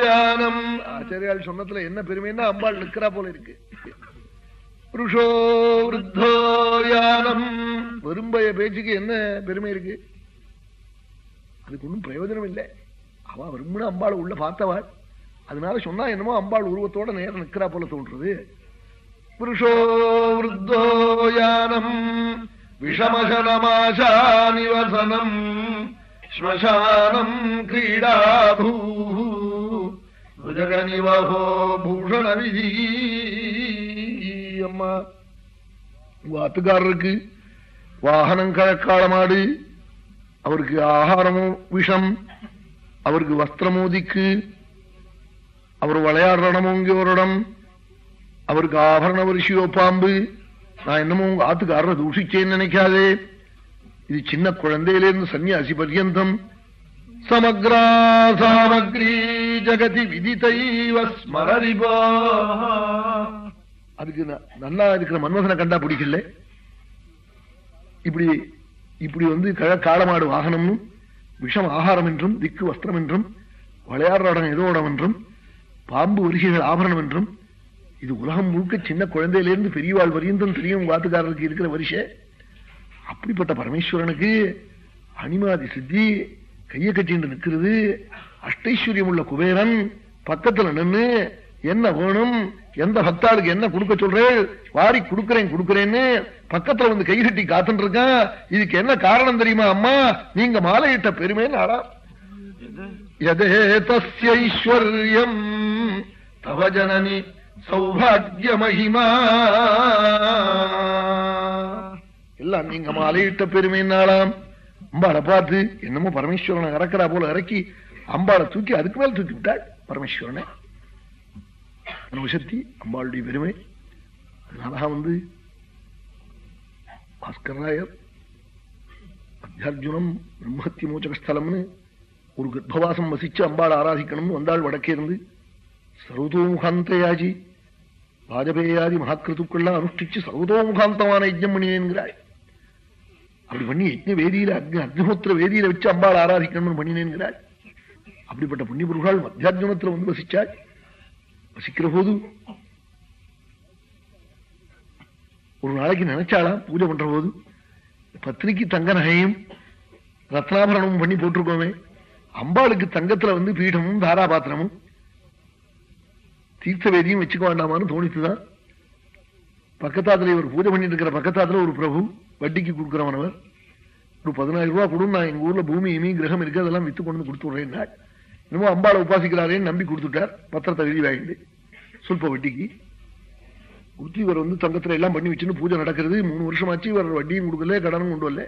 [SPEAKER 1] யானம். ஆச்சாரியால் சொன்னதுல என்ன பெருமைன்னா அம்பாள் நிற்கிறா போல இருக்கு. புருஷோ விருத்தோயானம் விரும்பைய பேச்சுக்கு என்ன பெருமை இருக்கு? அதுக்கு ஒன்றும் பிரயோஜனம் இல்லை அவ விரும்பின அம்பாள் உள்ள பார்த்தவாள். அதனால சொன்னா என்னமோ அம்பாள் உருவத்தோட நேரம் நிற்கிறா போல தோன்றது. புருஷோ விருத்தோயானம் விஷமசனமாசா நிவசனம் ஸ்மசானம் கிரீடாபூ. ஜகனிவஹோ பூஷண விதி. அம்மா உங்க ஆத்துக்காரருக்கு வாகனம் கழக்காலமாடு அவருக்கு ஆகாரமோ விஷம் அவருக்கு வஸ்திரமோ திக்கு அவர் விளையாடுற இடமோ இங்கே ஒரு இடம் அவருக்கு ஆபரண வரிசையோ பாம்பு நான் என்னமோ உங்க ஆத்துக்காரரை தூஷிச்சேன்னு நினைக்காதே இது சின்ன குழந்தையிலிருந்து சன்னியாசி பர்யந்தம் சமக்ரா சாமக்ரி ஜகதி விதிதைவ ஸ்மரரிபா அதுக்கு நல்லா இருக்கிற மன்மதனை கண்டா பிடிக்கல. இப்படி இப்படி வந்து காலமாடு வாகனமும் விஷம் ஆகாரம் என்றும் திக்கு வஸ்திரம் என்றும் விளையாடுற இடம் ஏதோ இடம் என்றும் பாம்பு வருகைகள் ஆபரணம் என்றும் இது உலகம் முழுக்க சின்ன குழந்தையிலிருந்து பெரியவாள் வரியந்தம் தெரியும் வாத்துக்காரருக்கு இருக்கிற வரிசை. அப்படிப்பட்ட பரமேஸ்வரனுக்கு அனிமாதி சித்தி கையை கட்டின்னு நிற்கிறது அஷ்டைஸ்வரியம் உள்ள குபேரன் பக்கத்துல நின்று என்ன வேணும்? எந்த பக்தாளுக்கு என்ன கொடுக்க சொல்றேன் வாரி கொடுக்கறேன் கொடுக்கறேன்னு பக்கத்துல வந்து கை கட்டி காத்துட்டு இருக்கான் இதுக்கு என்ன காரணம் தெரியுமா அம்மா? நீங்க மாலையிட்ட பெருமைன்னு ஆடா யதேதஸ்யைஸ்வர்யம் தவ ஜனனி சௌபாகிய மகிமா எல்லாம் நீங்க மாலையிட்ட பெருமைனாலாம் அம்பாளை பார்த்து என்னமோ பரமேஸ்வரனை இறக்கிறா போல இறக்கி அம்பாளை தூக்கி அதுக்கு மேல தூக்கி விட்டாள் பரமேஸ்வரனை. அணுசக்தி அம்பாளுடைய பெருமை. அதனாலதான் வந்து பாஸ்கராயர் அத்தியார்ஜுனம் பிரம்மஹத்தி மூச்சகஸ்தலம்னு ஒரு கர்ப்பவாசம் வசிச்சு அம்பாள் ஆராதிக்கணும்னு வந்தாள் வடக்கே இருந்து. சர்வதோமுகாந்தயாஜி வாஜபேயாதி மகாக்கிருத்துக்கள்லாம் அனுஷ்டிச்சு சர்வதோமுகாந்தமான யஜ்ஞம் பண்ணினேங்கிறாய் அப்படி பண்ணி யஜ்ஞ வேதியில அக்னி அக்னிஹோத்திர வேதியில வச்சு அம்பாள் ஆராதிக்கணும்னு பண்ணினேங்கிறாள் அப்படிப்பட்ட புண்ணிய புருஷால் மத்தியார்ஜுனத்துல வந்து வசிச்சாள் வசிக்கிற போது ஒரு நாளைக்கு நினைச்சாலாம் பூஜை பண்ற போது பத்னிக்கு தங்க நகையும் ரத்னாபரணமும் பண்ணி போட்டிருக்கோமே. அம்பாளுக்கு தங்கத்துல வந்து பீடமும் தாராபாத்திரமும் தீர்த்த வேதியும் வச்சுக்க வேண்டாமான்னு தோணித்துதான். பக்கத்தாத்துல இவர் பூஜை பண்ணிட்டு இருக்கிற பக்கத்தாத்துல ஒரு பிரபு வட்டிக்கு கொடுக்கிறவனவர் ஒரு பதினாயிரம் ரூபாய் கொடுன்னு நான் எங்க ஊர்ல பூமியுமே கிரகம் இருக்கு அதெல்லாம் வித்து கொண்டு கொடுத்து விடுறேன் இன்னமும் அம்பாளை உபாசிக்கிறாரேன்னு நம்பி கொடுத்துட்டார். பத்திரத்தை எழுதி வாங்கிட்டு. சொல்ப வட்டிக்கு. கொடுத்து இவர் வந்து தங்கத்துல எல்லாம் பண்ணி வச்சுன்னு பூஜை நடக்கிறது. மூணு வருஷம் ஆச்சு இவர் வட்டியும் கொடுக்கல கடனும் கொண்டு வரல.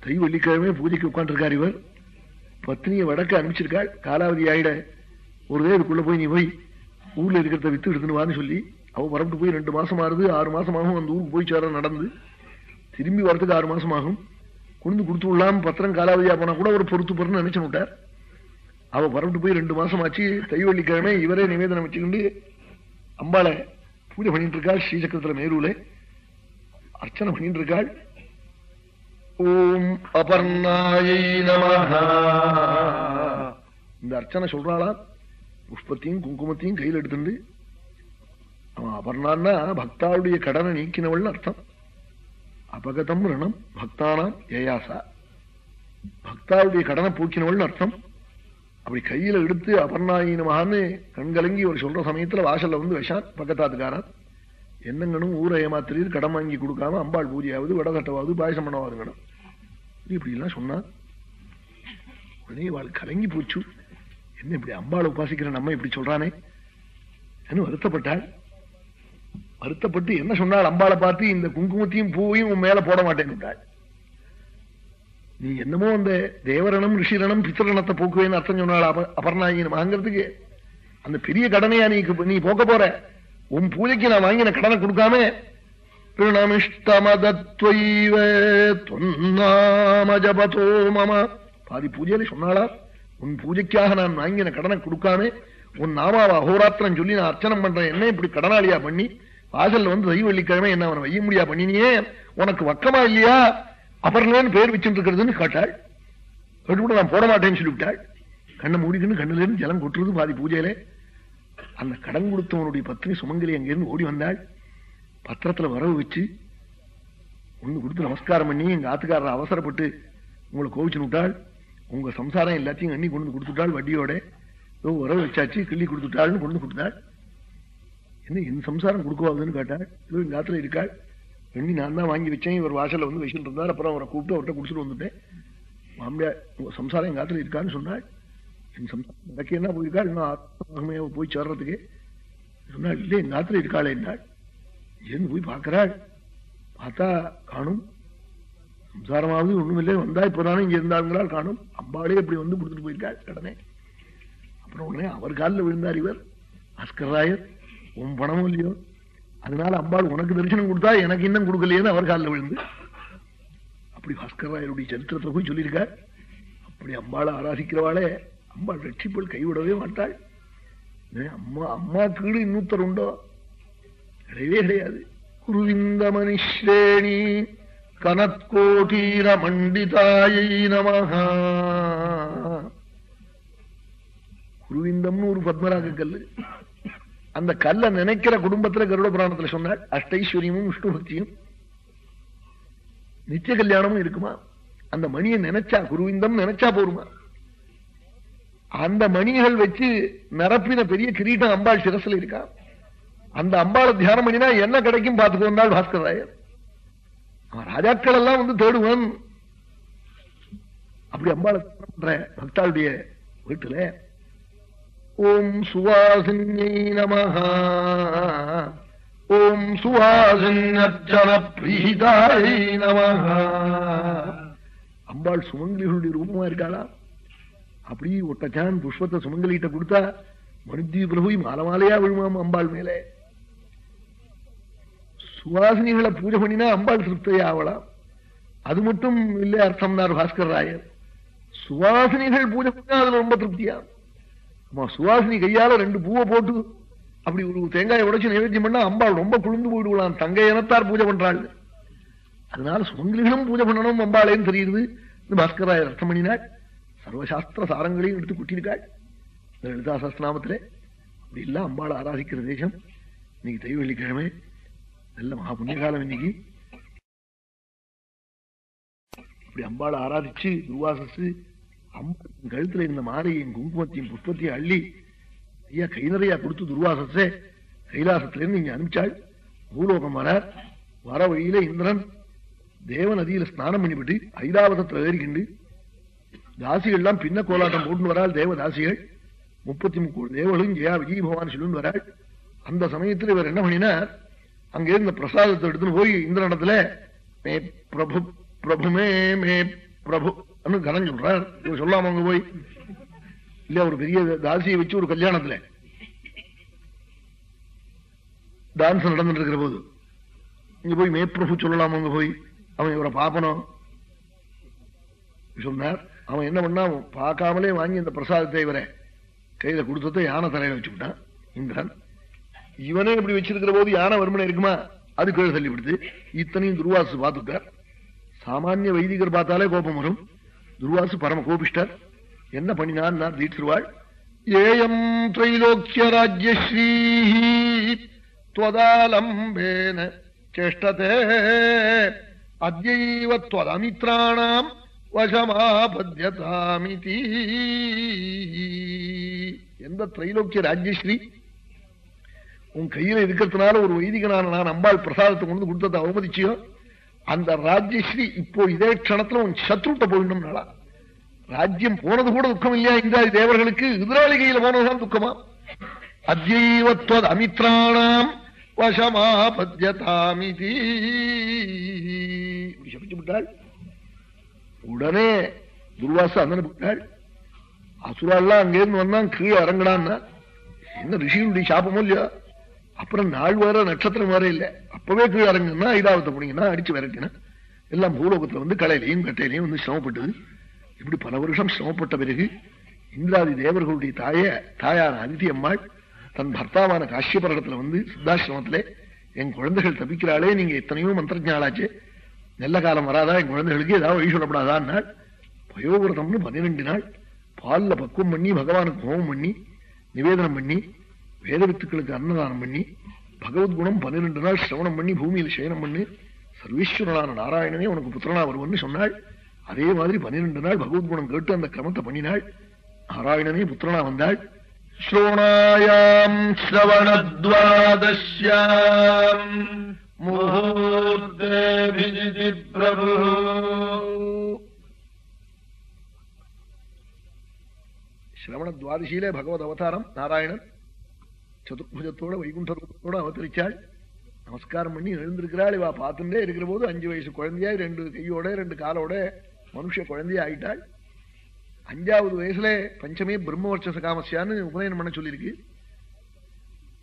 [SPEAKER 1] தை வெள்ளிக்கிழமை பூஜைக்கு உட்காந்துருக்கார் இவர். பத்னியை வடக்க அனுப்பிச்சிருக்காள். காலாவதி ஆயிட ஒரு இதுக்குள்ள போய் நீ போய் ஊர்ல இருக்கிறத வித்து எடுத்துன்னு வான்னு சொல்லி அவ புறப்பட்டு போய் ரெண்டு மாசம் ஆறுது ஆறு மாசமாகவும் அந்த ஊருக்கு போய் சேர நடந்து. திரும்பி வரத்துக்கு ஆறு மாசம் ஆகும் கொண்டு கொடுத்து விடலாம் பத்திரம் காலாவதியா போனா கூட அவர் பொறுத்து பொருன்னு நினைச்சு விட்டார். அவ புறப்பட்டு போய் ரெண்டு மாசம் ஆச்சு. தைவள்ளிக்கிழமை இவரே நிவேதனம் வச்சுக்கிண்டு அம்பாளை பூஜை பண்ணிட்டு இருக்காள் ஸ்ரீசக்கரத்துல மேரூல அர்ச்சனை பண்ணிட்டு இருக்காள் ஓம் அபர்ணாயை நமஹ. இந்த அர்ச்சனை சொல்றாளா? புஷ்பத்தையும் குங்குமத்தையும் கையில் எடுத்துட்டு அவன் அபர்ணான்னா பக்தாவுடைய கடனை நீக்கினவள்னு அர்த்தம். அபகதம் ரணம் பக்தானாம் ஏயாசா. பக்தாவுடைய கடனை பூக்கினவள்னு அர்த்தம். அப்படி கையில எடுத்து அபர்ணாயினமான்னு கண்கலங்கி ஒரு சொல்ற சமயத்துல வாசல்ல வந்து விஷான் பக்கத்தாத்துக்காரன் என்னங்கனும் ஊரை ஏமாத்திரீர் கடன் வாங்கி கொடுக்காம அம்பாள் பூஜையாவது வடகட்டவாவது பாயசம் பண்ணவாதுங்கணும் இப்படி எல்லாம் சொன்னா உடனே வாழ் கலங்கி போச்சு. என்ன இப்படி அம்பாளை உபாசிக்கிற நம்ம இப்படி சொல்றானே? என்று வருத்தப்பட்டாள். வருத்தப்பட்டு என்ன சொன்னால் அம்பாளை பார்த்து இந்த குங்குமத்தையும் பூவையும் உன் மேல போட மாட்டேன் நீ என்னமோ அந்த தேவரணம் ரிஷிரணம் பித்திரணத்தை போக்குவேன்னு அர்த்தம் சொன்னாள் அப அபர்ணாயினம் வாங்கிறதுக்கு அந்த பெரிய கடனையா நீ நீ போக்க போற? உன் பூஜைக்கு நான் வாங்கின கடனை கொடுக்காம பிரணமிஷ்டமதத்வைவ மம. பாதி பூஜையில சொன்னாளா? உன் பூஜைக்காக நான் வாங்கின கடனை கொடுக்காம உன் நாமாவை அகோராத்திரம் சொல்லி நான் அர்ச்சனம் பண்றேன். என்ன இப்படி கடனாளியா பண்ணி வாசல்ல வந்து தெய்வ வெள்ளிக்கிழமை என்ன அவனை வைய முடியா பண்ணினியே உனக்கு வக்கமா இல்லையா? அபர்ணேன்னு பேர் வச்சுட்டு இருக்கிறதுன்னு கேட்டாள். கேட்டு நான் போட மாட்டேன்னு சொல்லிவிட்டாள். கண்ணை மூடிக்கணும் கண்ணுல இருந்து ஜலம் கொட்டுறது பாதி பூஜையில. அந்த கடன் கொடுத்தவனுடைய பத்னி சுமங்கலி அங்கிருந்து ஓடி வந்தாள். பத்திரத்துல வரவு வச்சு ஒண்ணு கொடுத்து நமஸ்காரம் பண்ணி எங்க ஆத்துக்காரர் அவசரப்பட்டு உங்களை கோவிச்சு விட்டாள். உங்க சம்சாரம் எல்லாத்தையும் எண்ணி கொண்டு கொடுத்துட்டாள் வட்டியோட. ஏதோ உறவு வச்சாச்சு கிள்ளி கொடுத்துட்டாள்னு கொண்டு கொடுத்தாள் என்ன என் சம்சாரம் கொடுக்குவாதுன்னு கேட்டாள் இதோ எங்கள் ஆத்துல இருக்காள் எண்ணி நான் தான் வாங்கி வச்சேன் இவர் வாசலில் வந்து வச்சுட்டு இருந்தார் அப்புறம் அவரை கூப்பிட்டு அவர்கிட்ட குடிச்சிட்டு வந்துட்டேன். மாமியா சம்சாரம் எங்கள் ஆத்துல இருக்கான்னு சொன்னாள் என் சம்சாரம் நடக்க என்ன போயிருக்காள் இன்னும் ஆத்மகமையை போய் சேர்றதுக்கு. சொன்னாள் இல்லை எங்கள் ஆத்துல இருக்காளே என்றாள். ஏன்னு போய் பார்க்கிறாள்? பார்த்தா காணும். சம்சாரமாவது ஒண்ணுமில்லை வந்தா இப்பதானே இங்க இருந்தாங்களால் காணும். அம்பாளே இப்படி வந்து கொடுத்துட்டு போயிருக்காள் கடனே அப்புறம் உடனே அவர் காலில் விழுந்தார் இவர். பாஸ்கராயர் உன் பணமும் இல்லையோ? அதனால அம்பாள் உனக்கு தரிசனம் கொடுத்தா எனக்கு இன்னும் கொடுக்கலையேன்னு அவர் காலில் விழுந்து. அப்படி பாஸ்கராயருடைய சரித்திரத்தை போய் சொல்லியிருக்கார். அப்படி அம்பாளை ஆராதிக்கிறவாளே அம்பாள் ரட்சிப்பள் கைவிடவே மாட்டாள். அம்மா அம்மா கீடு இன்னொருத்தர் உண்டோ? கிடையவே கிடையாது. குருவிந்த மனுஷேணி கனத்கோட்டீர மண்டிதாயை நமகா குருவிந்தம்னு ஒரு பத்மராக கல்லு அந்த கல்ல நினைக்கிற குடும்பத்துல கருட புராணத்துல சொன்னாள் அஷ்டைஸ்வரியமும் விஷ்ணு பக்தியும் நித்திய கல்யாணமும் இருக்குமா? அந்த மணியை நினைச்சா குருவிந்தம் நினைச்சா போருமா அந்த மணிகள் வச்சு நிரப்பின பெரிய கிரீட்டம் அம்பாள் சிரசில் இருக்கா? அந்த அம்பாளை தியானம் பண்ணினா என்ன கிடைக்கும் பார்த்துக்கோ வந்தாள் பாஸ்கர் ராயர். அவன் ராஜாக்கள் எல்லாம் வந்து தேடுவான். அப்படி அம்பாளை பண்ற பக்தாளுடைய வீட்டுல ஓம் சுவாசின்யை நம ஓம் சுவாசின்யர்ச்சன பிரீதாயை நமஹா. அம்பாள் சுமங்கலிகளுடைய ரூபமா இருக்காளா? அப்படி ஒட்டச்சான் புஷ்பத்தை சுமங்கலிட்ட கொடுத்தா மனுஜி பிரபு மாலமாலையா விழுமாம் அம்பாள் மேலே. சுவாசினிகளை பூஜை பண்ணினா அம்பாள் திருப்தியா ஆகலாம் அது மட்டும் இல்லை அர்த்தம்னார் பாஸ்கர் ராயர். சுவாசினிகள் பூஜை பண்ணா அதுல ரொம்ப திருப்தியா? ஆமா சுவாசினி கையால ரெண்டு பூவை போட்டு அப்படி ஒரு தேங்காயை உடைச்சு நைவேத்தியம் பண்ணா அம்பாள் ரொம்ப குளிர்ந்து போயிடுவான் தங்க இனத்தார் பூஜை பண்றாள். அதனால சுமங்கலிகளும் பூஜை பண்ணணும் அம்பாளேன்னு தெரியுது. பாஸ்கராய பாஸ்கர் அர்த்தம் பண்ணினாள் சர்வசாஸ்திர சாரங்களையும் எடுத்து குட்டியிருக்காள். லலிதா சஸ்திரநாமத்திலே அப்படி எல்லாம் அம்பாளை ஆராதிக்கிற தேசம். இன்னைக்கு தெய்வ வெள்ளிக்கிழமை நல்ல மகா புண்ணிய காலம் இன்னைக்கு. அப்படி அம்பாளை ஆராதிச்சு துர்வாசஸ் கழுத்துல இருந்த மாலையும் குங்குமத்தையும் புஷ்பத்தையும் அள்ளி ஐயா கை நிறையா கொடுத்து துர்வாசத்தை கைலாசத்திலிருந்து இங்க அனுப்பிச்சாள். பூலோகம் வரார். வர வழியில இந்திரன் தேவ நதியில ஸ்நானம் பண்ணிவிட்டு ஐராவதத்துல ஏறிக்கிண்டு தாசிகள்லாம் பின்ன கோலாட்டம் போட்டு வராள் தேவதாசிகள் முப்பத்தி முக்கோடி தேவர்களும் ஜெயா விஜய் பவான் சொல்லுன்னு வராள். அந்த சமயத்தில் இவர் என்ன பண்ணினார்? அங்கே இருந்த பிரசாதத்தை எடுத்துன்னு போய் இந்திரனத்துல மே பிரபு பிரபுமே மே பிரபு கனம் சொல்றார். இவர் சொல்லாம அங்க போய். இல்ல ஒரு பெரிய தாசியை வச்சு ஒரு கல்யாணத்துல. டான்ஸ் நடந்துட்டு இருக்கிற போது. இங்க போய் மேப்பிரபு சொல்லலாம் அங்க போய். அவன் இவரை பாப்பனும் சொன்னார். அவன் என்ன பண்ணா பார்க்காமலே வாங்கி இந்த பிரசாதத்தை இவரை கையில கொடுத்ததை யானை தலையில வச்சுக்கிட்டான் இந்திரன். இவனே இப்படி வச்சிருக்கிற போது யானை வருமனை இருக்குமா? அது கீழே தள்ளிவிடுது. இத்தனையும் துருவாசு பார்த்துட்டார். சாமானிய வைதிகர் பார்த்தாலே கோபம் வரும். துருவாசு பரம கோபிஷ்டர் என்ன பண்ணினான் தீட்சிருவாள் ஏயம் திரைலோக்கிய ராஜ்யஸ்ரீ துவதாலம்பேன சேஷ்டதே. அத்தைவ துவதமித்ராணாம் வசமாபத்யதாமிதி. எந்த திரைலோக்கிய ராஜ்யஸ்ரீ? உன் கையில இருக்கிறதுனால ஒரு வைதிகனான நான் அம்பாள் பிரசாதத்தை கொண்டு கொடுத்ததை அவமதிச்சியோ? அந்த ராஜ்யஸ்ரீ இப்போ இதே க்ஷணத்துல உன் சத்ருட்ட போயிடும் ராஜ்யம் போனது கூட துக்கம் இல்லையா இந்த தேவர்களுக்கு? எதிராளி கையில போனதுதான் துக்கமா? அத்யைவத்வத் அமித்ராணாம் வசமாபத்தியதாமிதி இப்படி சபிச்சு விட்டாள். உடனே துர்வாசா அந்த விட்டாள் அசுரால்லாம் அங்கேருந்து வந்தான் கீழே இறங்கினான்னா. என்ன ரிஷியுடைய சாபமும் இல்லையா? அப்புறம் நாள் வேற நட்சத்திரம் வேற இல்லை. அப்பவே கீழே இறங்குன்னா ஐதாவத்தை போனீங்கன்னா அடிச்சு விரட்டினா எல்லாம் பூலோகத்துல வந்து கலையிலையும் கட்டையிலையும் வந்து சிரமப்பட்டது. இப்படி பல வருஷம் சிரமப்பட்ட பிறகு இந்திராதி தேவர்களுடைய தாய தாயான அதிதி அம்மாள் தன் பர்த்தாவான காஷ்யபரணத்துல வந்து சித்தாசிரமத்திலே என் குழந்தைகள் தப்பிக்கிறாளே நீங்க எத்தனையோ மந்திரஜாலாச்சு. நல்ல காலம் வராதா? என் குழந்தைகளுக்கு ஏதாவது வழி சொல்லப்படாதான்னாள். பயோவிரதம்னு பன்னிரெண்டு நாள். பால்ல பக்குவம் பண்ணி பகவானுக்கு ஹோமம் பண்ணி நிவேதனம் பண்ணி வேதவித்துக்களுக்கு அன்னதானம் பண்ணி பகவத்குணம் பன்னிரெண்டு நாள் சிரவணம் பண்ணி பூமியில் சயனம் பண்ணி சர்வீஸ்வரனான நாராயணனே உனக்கு புத்திரனா வருவன்னு சொன்னாள். அதே மாதிரி பன்னிரெண்டு நாள் பகவத்குணம் கேட்டு அந்த கிரமத்தை பண்ணினாள். நாராயணனே புத்திரனா வந்தாள். ஸ்ரோணாயாம் ஸ்ரவணத்வாதஷ்யாம் முகூர்த்தேபிஜிதி பிரபு. ஸ்ரவணத்வாதசியிலே பகவத் அவதாரம் நாராயணன். சதுர்புஜத்தோட வைகுண்டத்தோட அவதரிச்சாள். நமஸ்காரம் பண்ணி எழுந்திருக்கிறாள். இவா பார்த்துட்டே இருக்கிற போது அஞ்சு வயசு குழந்தையா ரெண்டு கையோட ரெண்டு காலோட மனுஷ குழந்தையா ஆயிட்டாள். அஞ்சாவது வயசுல பஞ்சமே பிரம்மவர்ச்சச காமசியான்னு உபநயனம் பண்ண சொல்லியிருக்கு.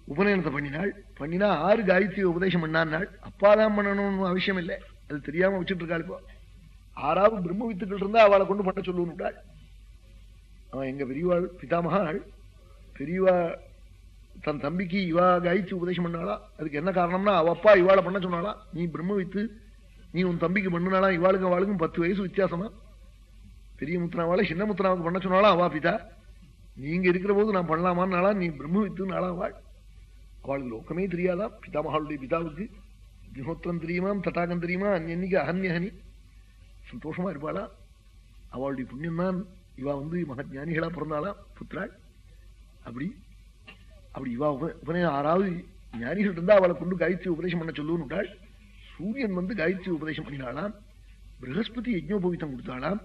[SPEAKER 1] உபநயனத்தை பண்ணினாள். பண்ணினா ஆறு காயத்ரி உபதேசம் பண்ணான்னாள். அப்பாதான் பண்ணணும்னு அவசியம் இல்லை. அது தெரியாம வச்சுட்டு இருக்காள் இப்போ. ஆறாவது பிரம்ம வித்துக்கள் இருந்தா அவளை கொண்டு பண்ண சொல்லுவாள் அவன் எங்க பெரியவாள் பிதாமகாள் பெரியவா தன் தம்பிக்கு இவா காய்ச்சி உபதேசம் பண்ணாளா? அதுக்கு என்ன காரணம்னா அவ அப்பா இவாளை பண்ண சொன்னாளா? நீ பிரம்ம வித்து நீ உன் தம்பிக்கு பண்ணுனாளா இவாளுக்கும் அவளுக்கும் பத்து வயசு வித்தியாசமா? பெரிய முத்திராவாளை சின்ன முத்திராவுக்கு பண்ண சொன்னாலும் அவா பிதா? நீங்க இருக்கிற போது நான் பண்ணலாமான்னாளா? நீ பிரம்ம வித்து நாளா அவளுக்கு லோக்கமே தெரியாதா? பிதாமகாளுடைய பிதாவுக்கு அக்னிஹோத்திரம் தெரியுமா? தட்டாகம் தெரியுமா? அந்நிக்கு அகன்யஹனி சந்தோஷமா இருப்பாளா? அவளுடைய புண்ணியம் தான் இவா வந்து மகஜானிகளா பிறந்தாளா புத்திராள்? அப்படி அப்படி இவா உபநயம் ஆறாவது ஞானிகள் இருந்தா அவளை கொண்டு காயத்ரி உபதேசம் பண்ண சொல்லுன்னு சூரியன் வந்து காயத்ரி உபதேசம் பண்ணினாலாம் பிரகஸ்பதி யஜ்னோபவித்தம் கொடுத்தாளாம்.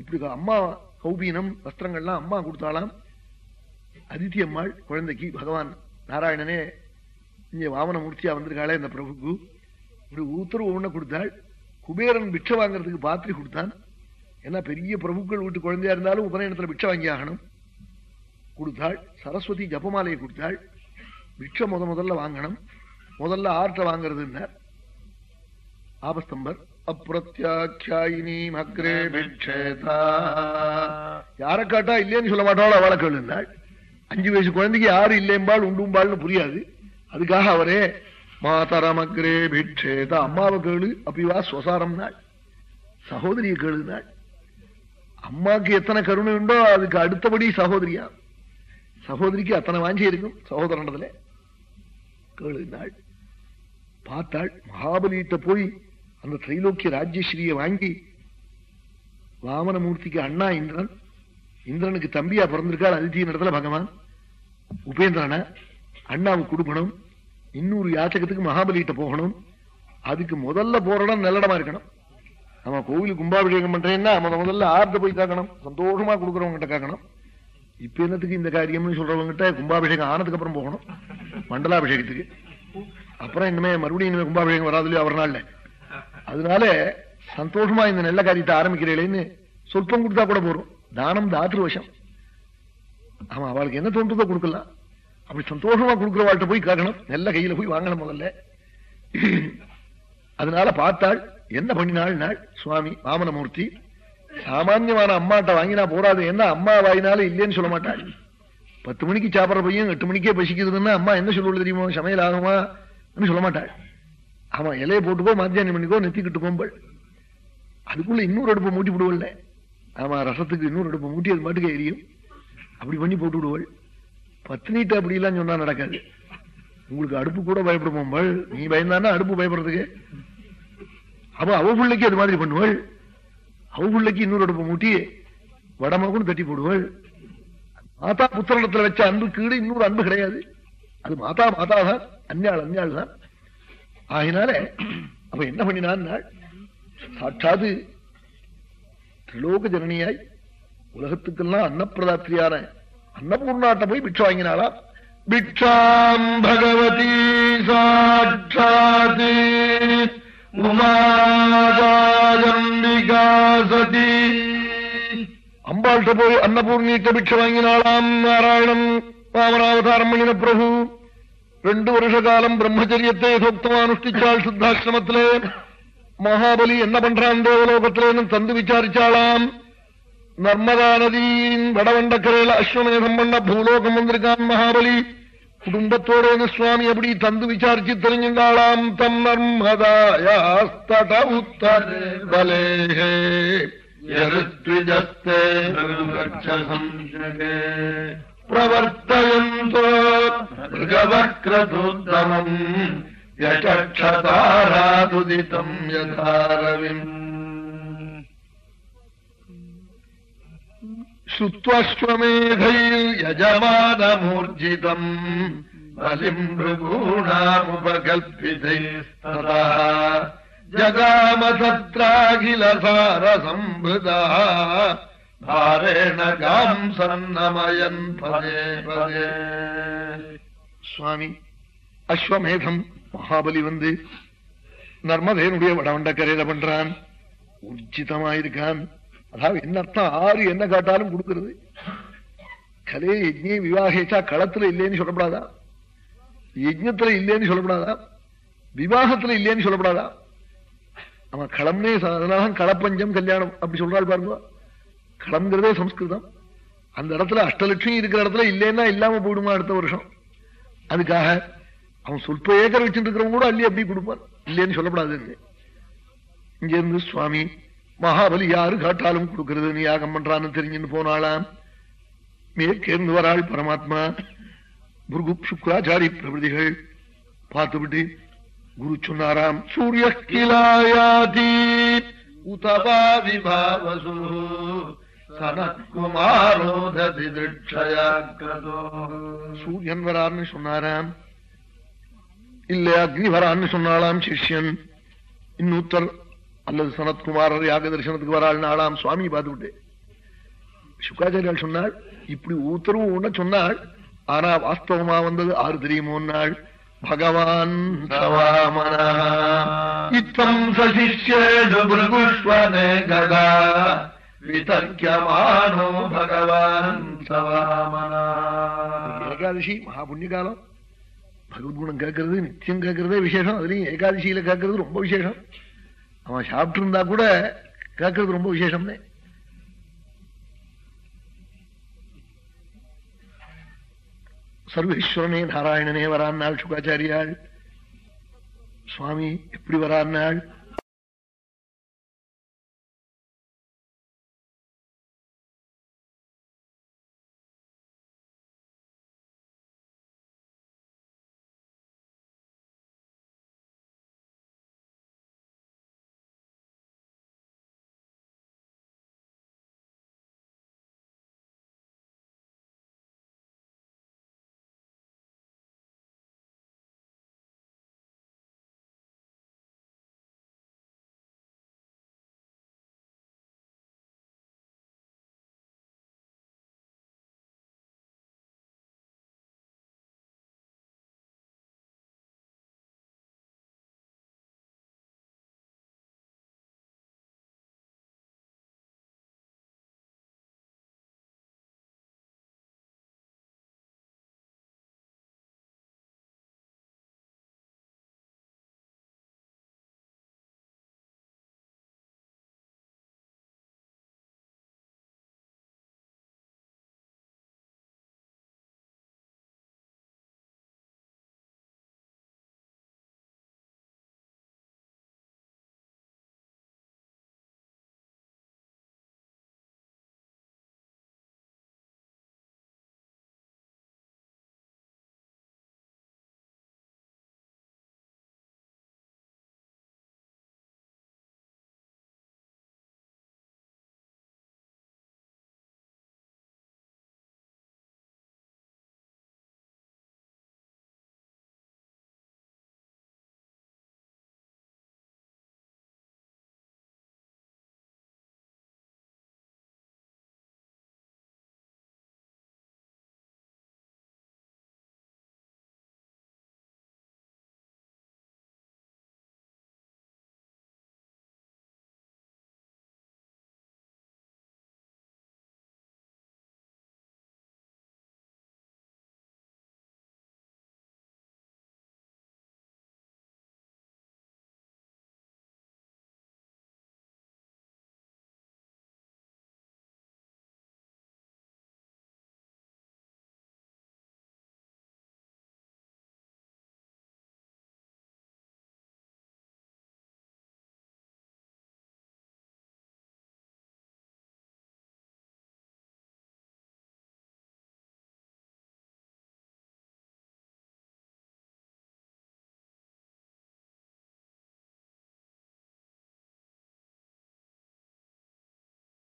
[SPEAKER 1] இப்படி அம்மா கௌபீனம் வஸ்திரங்கள்லாம் அம்மா கொடுத்தாலாம் அதித்தி அம்மாள் குழந்தைக்கு பகவான் நாராயணனே இங்க வாமனமூர்த்தியா வந்திருக்காளே இந்த பிரபுக்கு. இப்படி உத்தரவு ஒண்ணு கொடுத்தாள். குபேரன் பிட்சை வாங்குறதுக்கு பாத்திரி கொடுத்தான். ஏன்னா பெரிய பிரபுக்கள் வீட்டு குழந்தையா இருந்தாலும் உபநயனத்துல பிட்சை வாங்கி ஆகணும் கொடுத்தாள் சரஸ்வதி ஜபமாலையை கொடுத்தாள். பிட்சை முத முதல்ல வாங்கணும். முதல்ல ஆர்ட்ட வாங்குறதுன்னார் ஆபஸ்தம்பர். அப்பிரத்யாக்கியாயினி அக்ரே பிட்சேதா யார காட்டா இல்லைன்னு சொல்ல மாட்டாளோ? அவளை கேளுந்தாள். அஞ்சு வயசு குழந்தைக்கு யாரு இல்லைம்பாள் உண்டும்பாள்னு புரியாது. அதுக்காக அவரே மாதரமக்ரே பிக்ஷேதா. அம்மாவை கேளு அப்பிவா சுவசாரம் நாள் சகோதரியை கேளுனாள். அம்மாக்கு எத்தனை கருணை உண்டோ அதுக்கு அடுத்தபடி சகோதரியா? சகோதரிக்கு அத்தனை வாஞ்சி இருக்கும் சகோதரனதுல கேளுனாள் பார்த்தாள் மகாபலியிட்ட போய் அந்த திரைலோக்கிய ராஜ்யஸ்ரீயை வாங்கி வாமனமூர்த்திக்கு அண்ணா இந்திரன் இந்திரனுக்கு தம்பியா பிறந்திருக்காள் அதித்தியின் இடத்துல பகவான். உபேந்திரன அண்ணாவுக்கு கொடுக்கணும் இன்னொரு யாச்சகத்துக்கு மகாபலிகிட்ட போகணும். அதுக்கு முதல்ல போற இடம் நல்லடமா இருக்கணும். நம்ம கோவிலுக்கு கும்பாபிஷேகம் பண்றேன்னா அவன் முதல்ல ஆர்த்த போய் காக்கணும் சந்தோஷமா கொடுக்குறவங்க காக்கணும் இப்ப என்னத்துக்கு இந்த காரியம்னு சொல்றவங்கிட்ட கும்பாபிஷேகம் ஆனதுக்கு அப்புறம் போகணும். மண்டலாபிஷேகத்துக்கு. அப்புறம் இனிமே மறுபடியும் இனிமே கும்பாபிஷேகம் வராதுலயோ அவர் நாள்ல? அதனால சந்தோஷமா இந்த நல்ல காரியத்தை ஆரம்பிக்கிறீங்களேன்னு சொற்பம் கொடுத்தா கூட போறோம். தானம் தாத்திருவசம் ஆமா அவளுக்கு என்ன தோன்றதோ கொடுக்கலாம். அப்படி சந்தோஷமா கொடுக்கிறவாள்கிட்ட போய் கேட்கணும். நல்ல கையில போய் வாங்கணும் முதல்ல. அதனால பார்த்தாள் என்ன பண்ணினாள் நாள் சுவாமி வாமனமூர்த்தி சாமான்யமான அம்மாட்ட வாங்கினா போறாது என்ன? அம்மா வாயினால இல்லைன்னு சொல்ல மாட்டாள். பத்து மணிக்கு சாப்பிட்ற பையன் எட்டு மணிக்கே பசிக்குதுன்னா அம்மா என்ன சொல்லுவது தெரியுமா? சமையல் ஆகுமா? சொல்ல மாட்டாள். அவன் இலையை போட்டுக்கோ மத்தியானம் பண்ணிக்கோ நெத்திக்கிட்டு கோம்பல் அதுக்குள்ள இன்னொரு அடுப்பை மூட்டி விடுவல்ல ஆமா ரசத்துக்கு இன்னொரு அடுப்பை மூட்டி அது மாட்டுக்கு எரியும். அப்படி பண்ணி போட்டு விடுவள். பத்னிட்டு அப்படி எல்லாம் சொன்னா நடக்காது. உங்களுக்கு அடுப்பு கூட பயப்படுவோம்பள் நீ பயந்தானா அடுப்பு பயப்படுறதுக்கு? அப்ப அவ பிள்ளைக்கு அது மாதிரி பண்ணுவாள். அவ இன்னொரு அடுப்பு மூட்டி வடமாக்கும் தட்டி போடுவாள். மாதா புத்திரத்தில் வச்ச அன்பு கீடு இன்னொரு அன்பு கிடையாது. அது மாதா மாதா தான் அந்நாள் அந்நாள் தான் ஆகினால அவ என்ன பண்ணினான் சாட்சாது திரிலோக ஜனனியாய் உலகத்துக்கெல்லாம் அன்னப்பிரதாத்திரியான அன்னபூர்ணாட்ட போய் பிட்சை வாங்கினாளா? பிட்சாம் பகவதி சாட்சாத். உமாஜம்பிகாசதி அம்பாள்கிட்ட போய் அன்னபூர்ணிட்ட பிட்சை வாங்கினாளாம் நாராயணன் வாமனாவதாரம் பண்ணின பிரபு ரெண்டு வருஷ காலம் பிரம்மச்சரியத்தை யதோக்தமா அனுஷ்டிச்சாள் சித்தாசிரமத்திலே மகாபலி என்ன பண்றான் தேவலோகத்திலேன்னு தந்து விசாரிச்சாளாம் நர்மதா நதியின் வடவண்டக்கரையில அஸ்வமேதம் பண்ண பூலோகம் வந்திருக்கான் மகாபலி குடும்பத்தோட சுவாமி அப்படி தந்து விசாரிச்சு தெரிஞ்சுண்டாளாம் தம் நர்மதாயாஸ்தட உத்தரே பிரவர்த்தயந்தோ மிருகவக்ரதூத்தமம். श्रुत्वश्वमेधैर्यजमानमूर्जितम् बलिम् भृगूणामुपकल्पितैस्तदा जगाम तत्राखिलसारसम्भृतः भारेण गाम् सन्नमयन् पदे पदे சுவாமி அஸ்வமேதம் மகாபலி வந்து நர்மதேனுடைய வடவண்டக்கரையில பண்றான் ஊர்ஜிதமாயிருக்கான் அதாவது என்னத்தான் ஆறு என்ன காட்டாலும் கொடுக்கறது? கலே யஜ்ஞே விவாகேச்சா களத்துல இல்லைன்னு சொல்லப்படாதா? யஜ்னத்துல இல்லைன்னு சொல்லப்படாதா? விவாகத்துல இல்லைன்னு சொல்லப்படாதா? அவன் களம்னே அதனால களப்பஞ்சம் கல்யாணம் அப்படி சொல்றாள் பாருங்க. களம்ங்கிறதே சம்ஸ்கிருதம். அந்த இடத்துல அஷ்டலட்சுமி இருக்கிற இடத்துல இல்லைன்னா இல்லாம போயிடுமா அடுத்த வருஷம்? அதுக்காக அவன் சொற்ப ஏக்கர் வச்சுட்டு இருக்கிறவங்க கூட அள்ளி அப்படி கொடுப்பான். இல்லைன்னு சொல்லப்படாது இங்க இருந்து சுவாமி மகாபலி யாரு காட்டாலும் கொடுக்கறது? நீ யாகம் பண்றான்னு தெரிஞ்சுன்னு போனாளாம் மேற்கேர்ந்து வராள் பரமாத்மா. புருகு சுக்ராச்சாரி பிரபதிகள். பார்த்துவிட்டு குரு சொன்னாராம் சூரிய கிலாயாதி உதவா விபாவசு. சூரியன் வரான்னு சொன்னாராம். இல்ல அக்னி வரான்னு சொன்னாலாம் சிஷ்யன். இன்னூத்தர் அல்லது சனத்குமாரர் யாக தரிசனத்துக்கு வராள் நாளாம் சுவாமி பார்த்துவிட்டு. சுக்காச்சாரியால் சொன்னாள் இப்படி ஊத்தரும் உன்ன சொன்னாள் ஆனா வாஸ்தவமா வந்தது ஆறு தெரியுமோ நாள் பகவான்
[SPEAKER 3] இத்தம் சசிஷ்யேஷு பிருகுஷ்வனே கதா. விதர்க்கியமானோ பகவான் சவாமனா
[SPEAKER 1] ஏகாதசி மகா புண்ணிய காலம் பகவத்குணம் கேட்கறது நித்தியம் கேட்கறதே விசேஷம். அதுலயும் ஏகாதசியில கேட்கறது ரொம்ப விசேஷம். அவன் சாப்பிட்டு இருந்தா கூட கேட்கறது ரொம்ப விசேஷம்னே. சர்வேஸ்வரனே நாராயணனே வரான்னாள் சுகாச்சாரியாள். சுவாமி எப்படி வரான்னாள்?